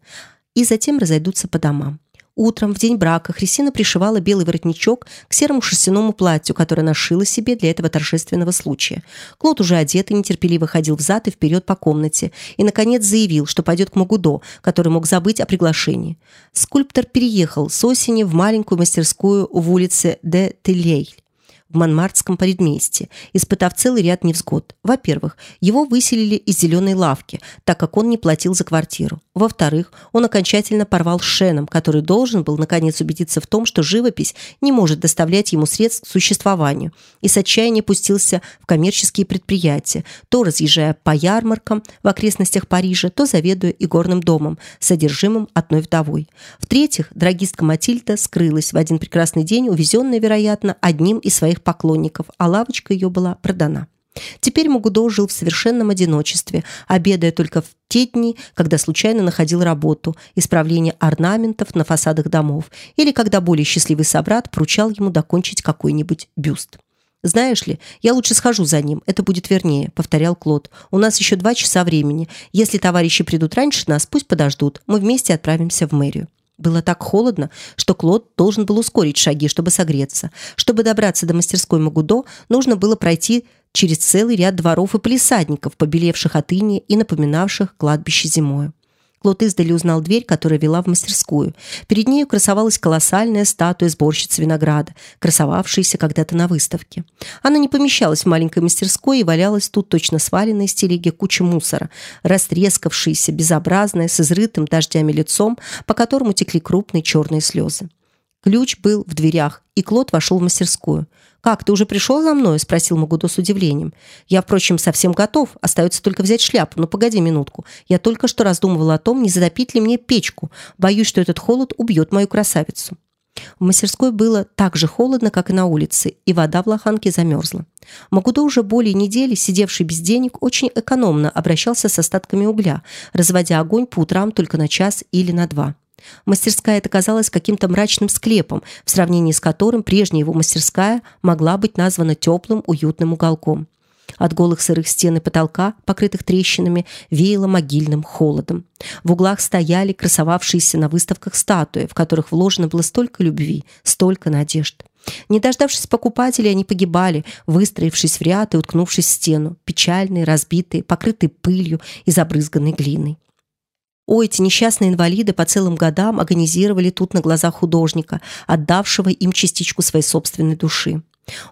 и затем разойдутся по домам. Утром, в день брака, Христина пришивала белый воротничок к серому шерстяному платью, которое нашила себе для этого торжественного случая. Клод уже одет и нетерпеливо ходил взад и вперед по комнате и, наконец, заявил, что пойдет к Магудо, который мог забыть о приглашении. Скульптор переехал с осени в маленькую мастерскую в улице де Телейль. В Монмартском предместье, испытав целый ряд невзгод. Во-первых, его выселили из зеленой лавки, так как он не платил за квартиру. Во-вторых, он окончательно порвал Шеном, который должен был наконец убедиться в том, что живопись не может доставлять ему средств к существованию, и с отчаяния пустился в коммерческие предприятия, то разъезжая по ярмаркам в окрестностях Парижа, то заведуя игорным домом, содержимым одной вдовой. В-третьих, дорогистка Матильда скрылась в один прекрасный день, увезенная, вероятно, одним из своих поклонников, а лавочка ее была продана. Теперь Магудо жил в совершенном одиночестве, обедая только в те дни, когда случайно находил работу, исправление орнаментов на фасадах домов, или когда более счастливый собрат поручал ему докончить какой-нибудь бюст. «Знаешь ли, я лучше схожу за ним, это будет вернее», — повторял Клод. «У нас еще два часа времени. Если товарищи придут раньше нас, пусть подождут. Мы вместе отправимся в мэрию». Было так холодно, что Клод должен был ускорить шаги, чтобы согреться. Чтобы добраться до мастерской Магудо, нужно было пройти через целый ряд дворов и полисадников, побелевших от инея и напоминавших кладбище зимою. Клод издали узнал дверь, которая вела в мастерскую. Перед нею красовалась колоссальная статуя сборщицы винограда, красовавшаяся когда-то на выставке. Она не помещалась в маленькой мастерской и валялась тут точно сваленной из телеги куча мусора, растрескавшаяся, безобразная, с изрытым дождями лицом, по которому текли крупные черные слезы. Ключ был в дверях, и Клод вошел в мастерскую. «Как, ты уже пришел за мной?» – спросил Магудо с удивлением. «Я, впрочем, совсем готов. Остается только взять шляпу. Но погоди минутку. Я только что раздумывал о том, не затопить ли мне печку. Боюсь, что этот холод убьет мою красавицу». В мастерской было так же холодно, как и на улице, и вода в лоханке замерзла. Магудо уже более недели, сидевший без денег, очень экономно обращался с остатками угля, разводя огонь по утрам только на час или на два. Мастерская эта казалась каким-то мрачным склепом, в сравнении с которым прежняя его мастерская могла быть названа теплым, уютным уголком. От голых сырых стен и потолка, покрытых трещинами, веяло могильным холодом. В углах стояли красовавшиеся на выставках статуи, в которых вложено было столько любви, столько надежд. Не дождавшись покупателей, они погибали, выстроившись в ряд и уткнувшись в стену, печальные, разбитые, покрытые пылью и забрызганной глиной. О, эти несчастные инвалиды по целым годам агонизировали тут на глазах художника, отдавшего им частичку своей собственной души.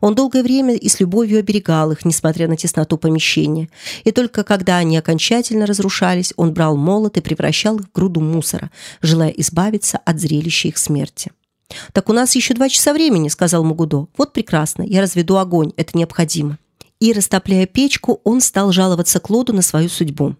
Он долгое время и с любовью оберегал их, несмотря на тесноту помещения. И только когда они окончательно разрушались, он брал молот и превращал их в груду мусора, желая избавиться от зрелища их смерти. «Так у нас еще два часа времени», — сказал Магудо. «Вот прекрасно, я разведу огонь, это необходимо». И, растопляя печку, он стал жаловаться Клоду на свою судьбу.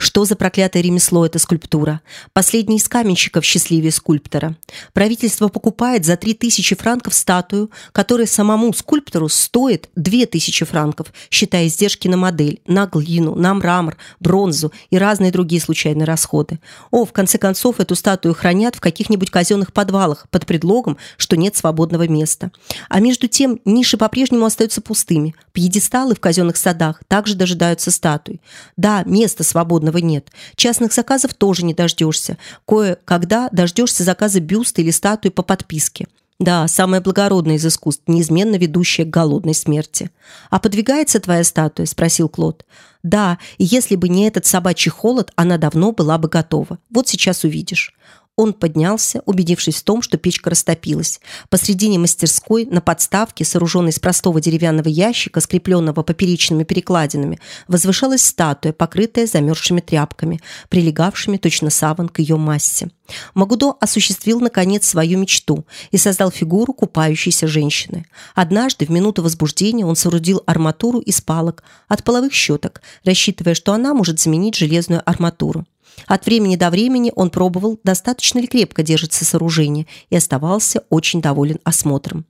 Что за проклятое ремесло эта скульптура? Последний из каменщиков счастливее скульптора. Правительство покупает за 3000 франков статую, которая самому скульптору стоит 2000 франков, считая издержки на модель, на глину, на мрамор, бронзу и разные другие случайные расходы. О, в конце концов, эту статую хранят в каких-нибудь казенных подвалах под предлогом, что нет свободного места. А между тем ниши по-прежнему остаются пустыми. Пьедесталы в казенных садах также дожидаются статуй. Да, место свободного подобного нет. Частных заказов тоже не дождешься. Кое-когда дождешься заказа бюста или статуи по подписке. Да, самое благородное из искусств, неизменно ведущее к голодной смерти. «А подвигается твоя статуя?» – спросил Клод. «Да, и если бы не этот собачий холод, она давно была бы готова. Вот сейчас увидишь». Он поднялся, убедившись в том, что печка растопилась. Посредине мастерской, на подставке, сооруженной из простого деревянного ящика, скрепленного поперечными перекладинами, возвышалась статуя, покрытая замерзшими тряпками, прилегавшими точно саван к ее массе. Магудо осуществил, наконец, свою мечту и создал фигуру купающейся женщины. Однажды, в минуту возбуждения, он соорудил арматуру из палок от половых щеток, рассчитывая, что она может заменить железную арматуру. От времени до времени он пробовал, достаточно ли крепко держится сооружение, и оставался очень доволен осмотром.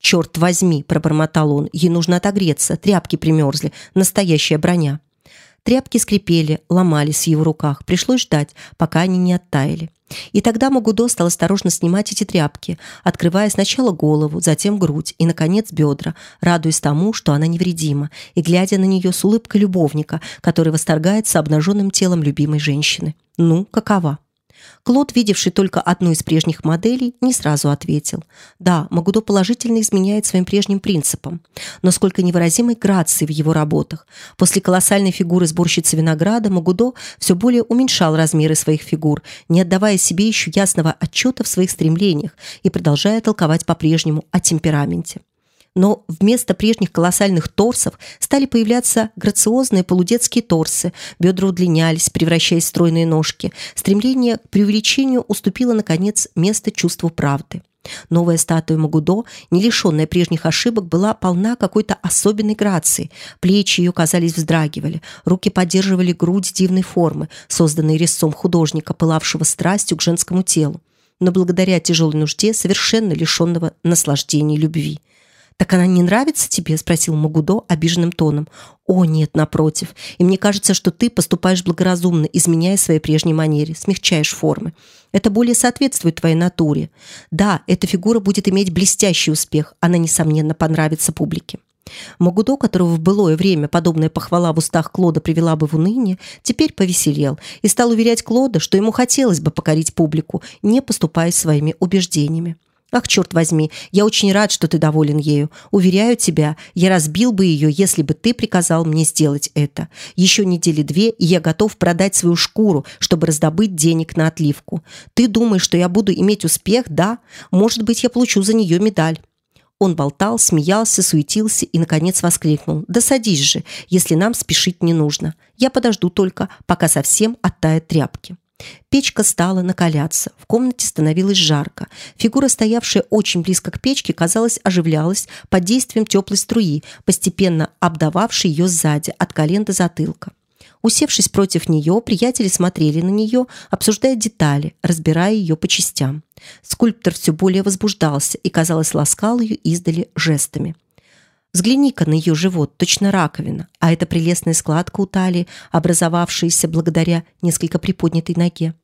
«Черт возьми!» – пробормотал он. «Ей нужно отогреться, тряпки примерзли, настоящая броня». Тряпки скрипели, ломались в его руках. Пришлось ждать, пока они не оттаяли. И тогда Магудо стал осторожно снимать эти тряпки, открывая сначала голову, затем грудь и, наконец, бедра, радуясь тому, что она невредима, и глядя на нее с улыбкой любовника, который восторгается обнаженным телом любимой женщины. Ну, какова? Клод, видевший только одну из прежних моделей, не сразу ответил. Да, Магудо положительно изменяет своим прежним принципам. Но сколько невыразимой грации в его работах. После колоссальной фигуры сборщицы винограда Магудо все более уменьшал размеры своих фигур, не отдавая себе еще ясного отчета в своих стремлениях и продолжая толковать по-прежнему о темпераменте. Но вместо прежних колоссальных торсов стали появляться грациозные полудетские торсы, бедра удлинялись, превращаясь в стройные ножки. Стремление к преувеличению уступило, наконец, место чувству правды. Новая статуя Магудо, не лишенная прежних ошибок, была полна какой-то особенной грации. Плечи ее, казались, вздрагивали, руки поддерживали грудь дивной формы, созданной резцом художника, пылавшего страстью к женскому телу, но благодаря тяжелой нужде совершенно лишенного наслаждения любви. «Так она не нравится тебе?» – спросил Магудо обиженным тоном. «О, нет, напротив. И мне кажется, что ты поступаешь благоразумно, изменяя своей прежней манере, смягчаешь формы. Это более соответствует твоей натуре. Да, эта фигура будет иметь блестящий успех. Она, несомненно, понравится публике». Магудо, которого в былое время подобная похвала в устах Клода привела бы в уныние, теперь повеселел и стал уверять Клода, что ему хотелось бы покорить публику, не поступая своими убеждениями. Ах, черт возьми, я очень рад, что ты доволен ею. Уверяю тебя, я разбил бы ее, если бы ты приказал мне сделать это. Еще недели две, и я готов продать свою шкуру, чтобы раздобыть денег на отливку. Ты думаешь, что я буду иметь успех? Да. Может быть, я получу за нее медаль. Он болтал, смеялся, суетился и, наконец, воскликнул. «Да садись же, если нам спешить не нужно. Я подожду только, пока совсем оттают тряпки». Печка стала накаляться. В комнате становилось жарко. Фигура, стоявшая очень близко к печке, казалось, оживлялась под действием теплой струи, постепенно обдававшей ее сзади, от колен до затылка. Усевшись против нее, приятели смотрели на нее, обсуждая детали, разбирая ее по частям. Скульптор все более возбуждался и, казалось, ласкал ее издали жестами. Взгляни-ка на ее живот, точно раковина, а это прелестная складка у талии, образовавшаяся благодаря несколько приподнятой ноге.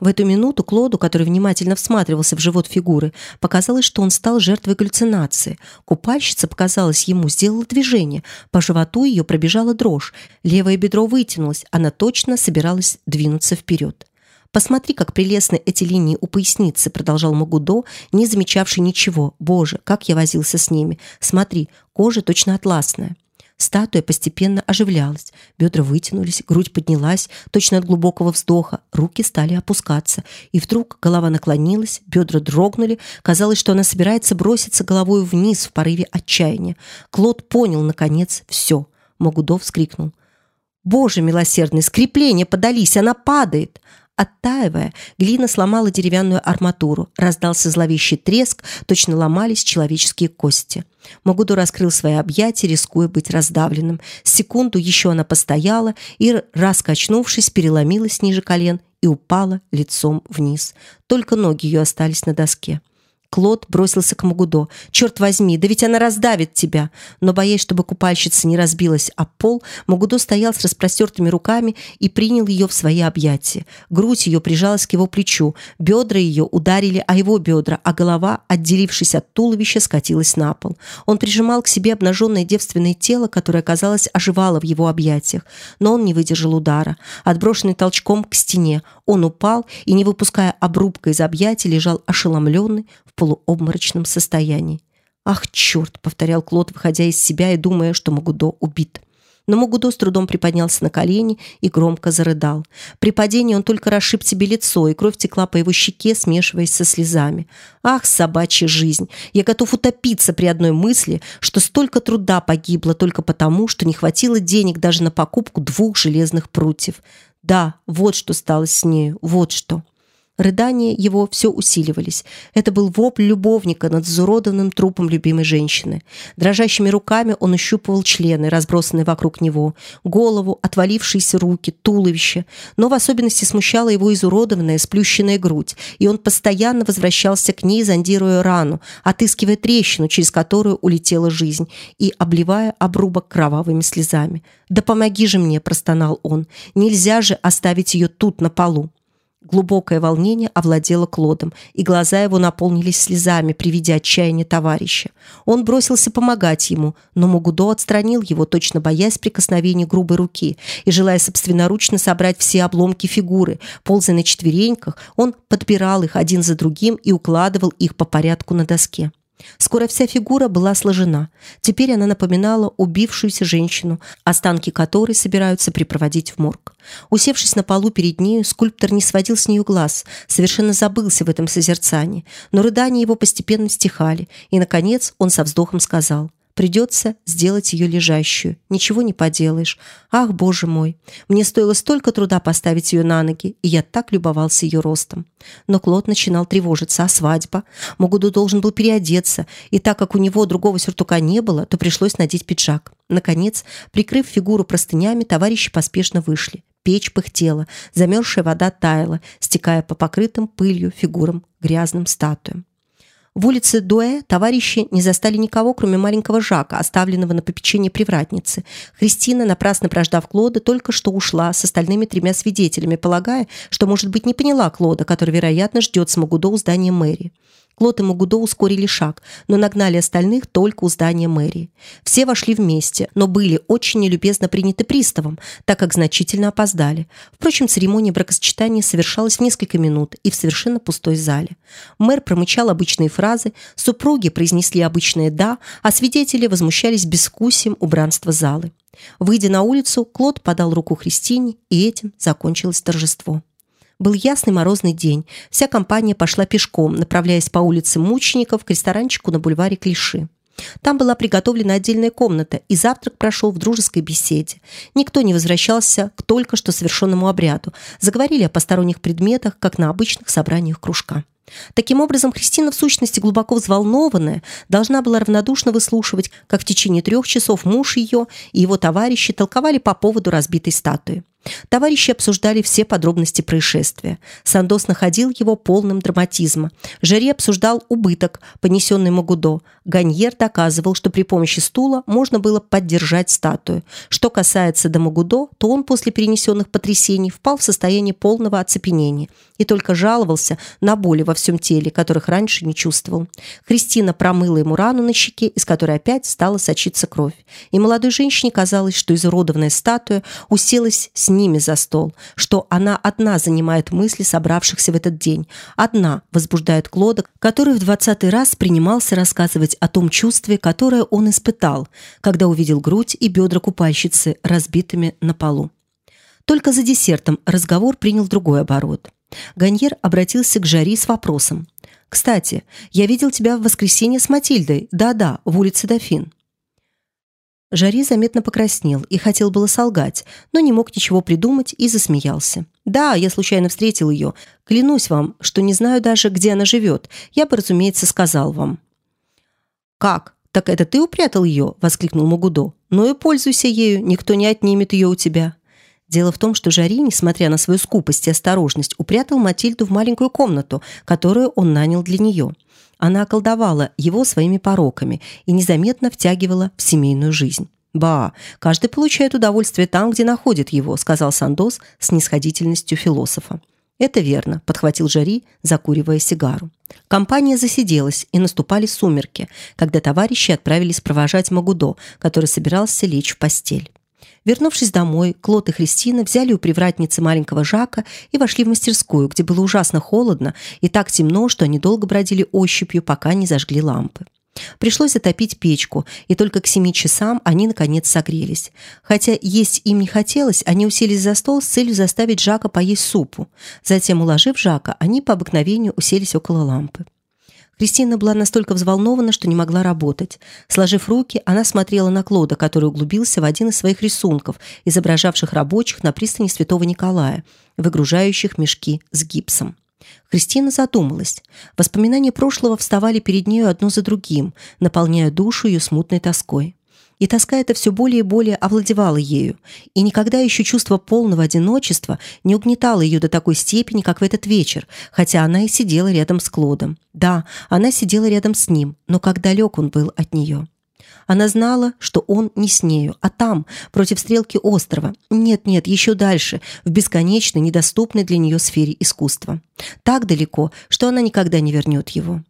В эту минуту Клоду, который внимательно всматривался в живот фигуры, показалось, что он стал жертвой галлюцинации. Купальщица, показалось ему, сделала движение. По животу ее пробежала дрожь. Левое бедро вытянулось, она точно собиралась двинуться вперед. Посмотри, как прелестны эти линии у поясницы, продолжал Магудо, не замечавший ничего. Боже, как я возился с ними. Смотри, кожа точно атласная. Статуя постепенно оживлялась. Бедра вытянулись, грудь поднялась, точно от глубокого вздоха, руки стали опускаться. И вдруг голова наклонилась, бедра дрогнули. Казалось, что она собирается броситься головой вниз в порыве отчаяния. Клод понял, наконец, все. Магудо вскрикнул. «Боже милосердный, скрепления подались, она падает!» Оттаивая, глина сломала деревянную арматуру. Раздался зловещий треск, точно ломались человеческие кости. Магуду раскрыл свои объятия, рискуя быть раздавленным. Секунду еще она постояла и, раскачнувшись, переломилась ниже колен и упала лицом вниз. Только ноги ее остались на доске. Клод бросился к Магудо. «Черт возьми, да ведь она раздавит тебя!» Но, боясь, чтобы купальщица не разбилась об пол, Магудо стоял с распростертыми руками и принял ее в свои объятия. Грудь ее прижалась к его плечу, бедра ее ударили о его бедра, а голова, отделившись от туловища, скатилась на пол. Он прижимал к себе обнаженное девственное тело, которое, казалось, оживало в его объятиях. Но он не выдержал удара. Отброшенный толчком к стене, он упал и, не выпуская обрубка из объятий, лежал ошеломленный в полуобморочном состоянии. «Ах, черт!» — повторял Клод, выходя из себя и думая, что Магудо убит. Но Магудо с трудом приподнялся на колени и громко зарыдал. При падении он только расшиб себе лицо, и кровь текла по его щеке, смешиваясь со слезами. «Ах, собачья жизнь! Я готов утопиться при одной мысли, что столько труда погибло только потому, что не хватило денег даже на покупку двух железных прутьев. Да, вот что стало с нею, вот что!» Рыдания его все усиливались. Это был вопль любовника над изуродованным трупом любимой женщины. Дрожащими руками он ощупывал члены, разбросанные вокруг него, голову, отвалившиеся руки, туловище. Но в особенности смущала его изуродованная, сплющенная грудь, и он постоянно возвращался к ней, зондируя рану, отыскивая трещину, через которую улетела жизнь, и обливая обрубок кровавыми слезами. «Да помоги же мне!» – простонал он. «Нельзя же оставить ее тут, на полу!» Глубокое волнение овладело Клодом, и глаза его наполнились слезами при виде отчаяния товарища. Он бросился помогать ему, но Могудо отстранил его, точно боясь прикосновений грубой руки, и, желая собственноручно собрать все обломки фигуры, ползая на четвереньках, он подбирал их один за другим и укладывал их по порядку на доске. Скоро вся фигура была сложена. Теперь она напоминала убившуюся женщину, останки которой собираются припроводить в морг. Усевшись на полу перед нею, скульптор не сводил с нее глаз, совершенно забылся в этом созерцании, но рыдания его постепенно стихали, и, наконец, он со вздохом сказал Придется сделать ее лежащую. Ничего не поделаешь. Ах, боже мой! Мне стоило столько труда поставить ее на ноги, и я так любовался ее ростом. Но Клод начинал тревожиться. А свадьба? Могуду должен был переодеться, и так как у него другого сюртука не было, то пришлось надеть пиджак. Наконец, прикрыв фигуру простынями, товарищи поспешно вышли. Печь пыхтела, замерзшая вода таяла, стекая по покрытым пылью фигурам грязным статуям. В улице Дуэ товарищи не застали никого, кроме маленького Жака, оставленного на попечение привратницы. Христина, напрасно прождав Клода, только что ушла с остальными тремя свидетелями, полагая, что, может быть, не поняла Клода, который, вероятно, ждет Смогудо у здания мэрии. Клод и Магудо ускорили шаг, но нагнали остальных только у здания мэрии. Все вошли вместе, но были очень нелюбезно приняты приставом, так как значительно опоздали. Впрочем, церемония бракосочетания совершалась в несколько минут и в совершенно пустой зале. Мэр промычал обычные фразы, супруги произнесли обычное «да», а свидетели возмущались бескусием убранства залы. Выйдя на улицу, Клод подал руку Христине, и этим закончилось торжество. Был ясный морозный день. Вся компания пошла пешком, направляясь по улице Мучеников к ресторанчику на бульваре Клиши. Там была приготовлена отдельная комната, и завтрак прошел в дружеской беседе. Никто не возвращался к только что совершенному обряду. Заговорили о посторонних предметах, как на обычных собраниях кружка. Таким образом, Кристина, в сущности глубоко взволнованная, должна была равнодушно выслушивать, как в течение трех часов муж ее и его товарищи толковали по поводу разбитой статуи. Товарищи обсуждали все подробности происшествия. Сандос находил его полным драматизма. Жари обсуждал убыток, понесенный Магудо. Ганьер доказывал, что при помощи стула можно было поддержать статую. Что касается до Магудо, то он после перенесенных потрясений впал в состояние полного оцепенения и только жаловался на боли во всем теле, которых раньше не чувствовал. Христина промыла ему рану на щеке, из которой опять стала сочиться кровь. И молодой женщине казалось, что изуродованная статуя уселась с ними за стол, что она одна занимает мысли собравшихся в этот день, одна возбуждает Клода, который в двадцатый раз принимался рассказывать о том чувстве, которое он испытал, когда увидел грудь и бедра купальщицы разбитыми на полу. Только за десертом разговор принял другой оборот. Ганьер обратился к Жари с вопросом. «Кстати, я видел тебя в воскресенье с Матильдой. Да-да, в улице Дофин». Жари заметно покраснел и хотел было солгать, но не мог ничего придумать и засмеялся. «Да, я случайно встретил ее. Клянусь вам, что не знаю даже, где она живет. Я бы, разумеется, сказал вам». «Как? Так это ты упрятал ее?» – воскликнул Магудо. «Ну и пользуйся ею, никто не отнимет ее у тебя». Дело в том, что Жари, несмотря на свою скупость и осторожность, упрятал Матильду в маленькую комнату, которую он нанял для нее – она околдовала его своими пороками и незаметно втягивала в семейную жизнь. «Ба, каждый получает удовольствие там, где находит его», сказал Сандос с нисходительностью философа. «Это верно», – подхватил Жари, закуривая сигару. Компания засиделась, и наступали сумерки, когда товарищи отправились провожать Магудо, который собирался лечь в постель. Вернувшись домой, Клод и Христина взяли у привратницы маленького Жака и вошли в мастерскую, где было ужасно холодно и так темно, что они долго бродили ощупью, пока не зажгли лампы. Пришлось затопить печку, и только к семи часам они, наконец, согрелись. Хотя есть им не хотелось, они уселись за стол с целью заставить Жака поесть супу. Затем, уложив Жака, они по обыкновению уселись около лампы. Кристина была настолько взволнована, что не могла работать. Сложив руки, она смотрела на Клода, который углубился в один из своих рисунков, изображавших рабочих на пристани Святого Николая, выгружающих мешки с гипсом. Кристина задумалась. Воспоминания прошлого вставали перед нею одно за другим, наполняя душу ее смутной тоской. И тоска эта все более и более овладевала ею, и никогда еще чувство полного одиночества не угнетало ее до такой степени, как в этот вечер, хотя она и сидела рядом с Клодом. Да, она сидела рядом с ним, но как далек он был от нее. Она знала, что он не с нею, а там, против стрелки острова. Нет-нет, еще дальше, в бесконечной, недоступной для нее сфере искусства. Так далеко, что она никогда не вернет его.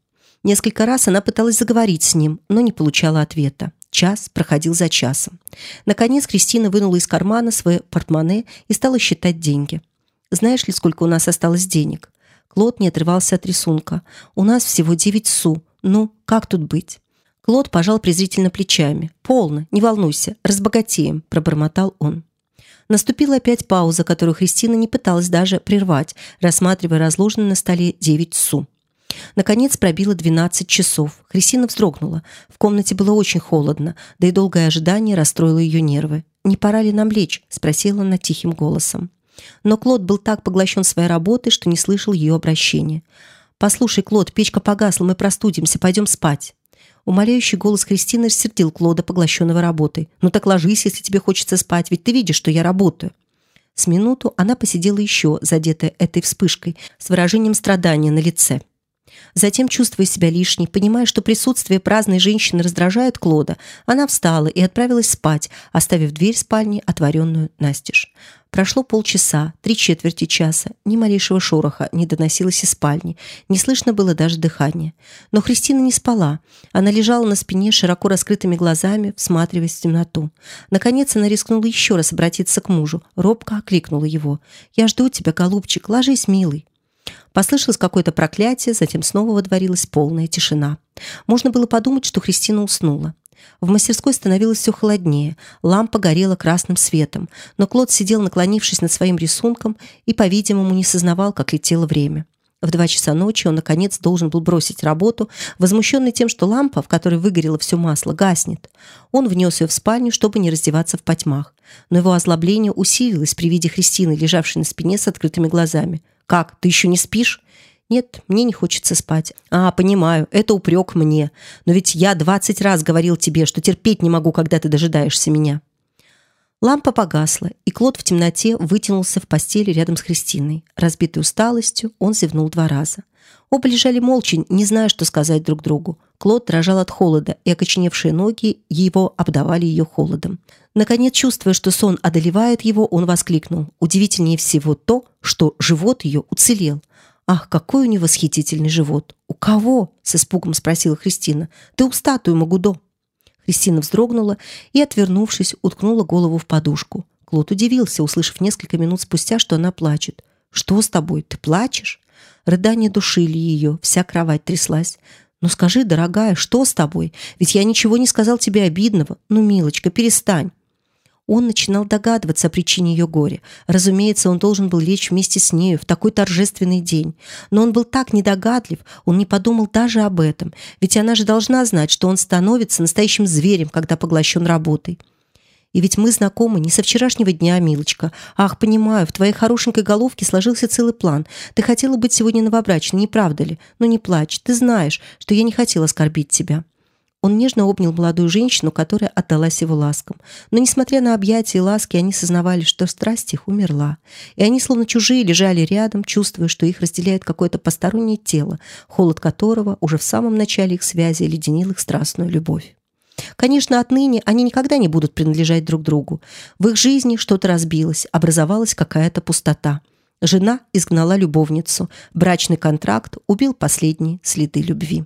Несколько раз она пыталась заговорить с ним, но не получала ответа. Час проходил за часом. Наконец Кристина вынула из кармана свое портмоне и стала считать деньги. «Знаешь ли, сколько у нас осталось денег?» Клод не отрывался от рисунка. «У нас всего девять су. Ну, как тут быть?» Клод пожал презрительно плечами. «Полно, не волнуйся, разбогатеем», – пробормотал он. Наступила опять пауза, которую Кристина не пыталась даже прервать, рассматривая разложенные на столе девять су. Наконец пробило 12 часов. Христина вздрогнула. В комнате было очень холодно, да и долгое ожидание расстроило ее нервы. «Не пора ли нам лечь?» – спросила она тихим голосом. Но Клод был так поглощен своей работой, что не слышал ее обращения. «Послушай, Клод, печка погасла, мы простудимся, пойдем спать». Умоляющий голос Кристины рассердил Клода, поглощенного работой. «Ну так ложись, если тебе хочется спать, ведь ты видишь, что я работаю». С минуту она посидела еще, задетая этой вспышкой, с выражением страдания на лице. Затем, чувствуя себя лишней, понимая, что присутствие праздной женщины раздражает Клода, она встала и отправилась спать, оставив дверь спальни отворенную настежь. Прошло полчаса, три четверти часа, ни малейшего шороха не доносилось из спальни, не слышно было даже дыхания. Но Христина не спала. Она лежала на спине широко раскрытыми глазами, всматриваясь в темноту. Наконец она рискнула еще раз обратиться к мужу, робко окликнула его. «Я жду тебя, голубчик, ложись, милый». Послышалось какое-то проклятие, затем снова водворилась полная тишина. Можно было подумать, что Христина уснула. В мастерской становилось все холоднее, лампа горела красным светом, но Клод сидел, наклонившись над своим рисунком, и, по-видимому, не сознавал, как летело время. В два часа ночи он, наконец, должен был бросить работу, возмущенный тем, что лампа, в которой выгорело все масло, гаснет. Он внес ее в спальню, чтобы не раздеваться в потьмах. Но его озлобление усилилось при виде Христины, лежавшей на спине с открытыми глазами. «Как, ты еще не спишь?» «Нет, мне не хочется спать». «А, понимаю, это упрек мне. Но ведь я двадцать раз говорил тебе, что терпеть не могу, когда ты дожидаешься меня». Лампа погасла, и Клод в темноте вытянулся в постели рядом с Христиной. Разбитый усталостью, он зевнул два раза. Оба лежали молча, не зная, что сказать друг другу. Клод дрожал от холода, и окоченевшие ноги его обдавали ее холодом. Наконец, чувствуя, что сон одолевает его, он воскликнул. Удивительнее всего то, что живот ее уцелел. Ах, какой у него восхитительный живот! У кого? с испугом спросила Христина. Ты у статуи Магудо. Кристина вздрогнула и, отвернувшись, уткнула голову в подушку. Клод удивился, услышав несколько минут спустя, что она плачет. «Что с тобой? Ты плачешь?» Рыдания душили ее, вся кровать тряслась. «Ну скажи, дорогая, что с тобой? Ведь я ничего не сказал тебе обидного. Ну, милочка, перестань». Он начинал догадываться о причине ее горя. Разумеется, он должен был лечь вместе с нею в такой торжественный день. Но он был так недогадлив, он не подумал даже об этом. Ведь она же должна знать, что он становится настоящим зверем, когда поглощен работой. И ведь мы знакомы не со вчерашнего дня, милочка. Ах, понимаю, в твоей хорошенькой головке сложился целый план. Ты хотела быть сегодня новобрачной, не правда ли? Но не плачь, ты знаешь, что я не хотела оскорбить тебя. Он нежно обнял молодую женщину, которая отдалась его ласкам. Но, несмотря на объятия и ласки, они сознавали, что страсть их умерла. И они, словно чужие, лежали рядом, чувствуя, что их разделяет какое-то постороннее тело, холод которого уже в самом начале их связи леденил их страстную любовь. Конечно, отныне они никогда не будут принадлежать друг другу. В их жизни что-то разбилось, образовалась какая-то пустота. Жена изгнала любовницу, брачный контракт убил последние следы любви.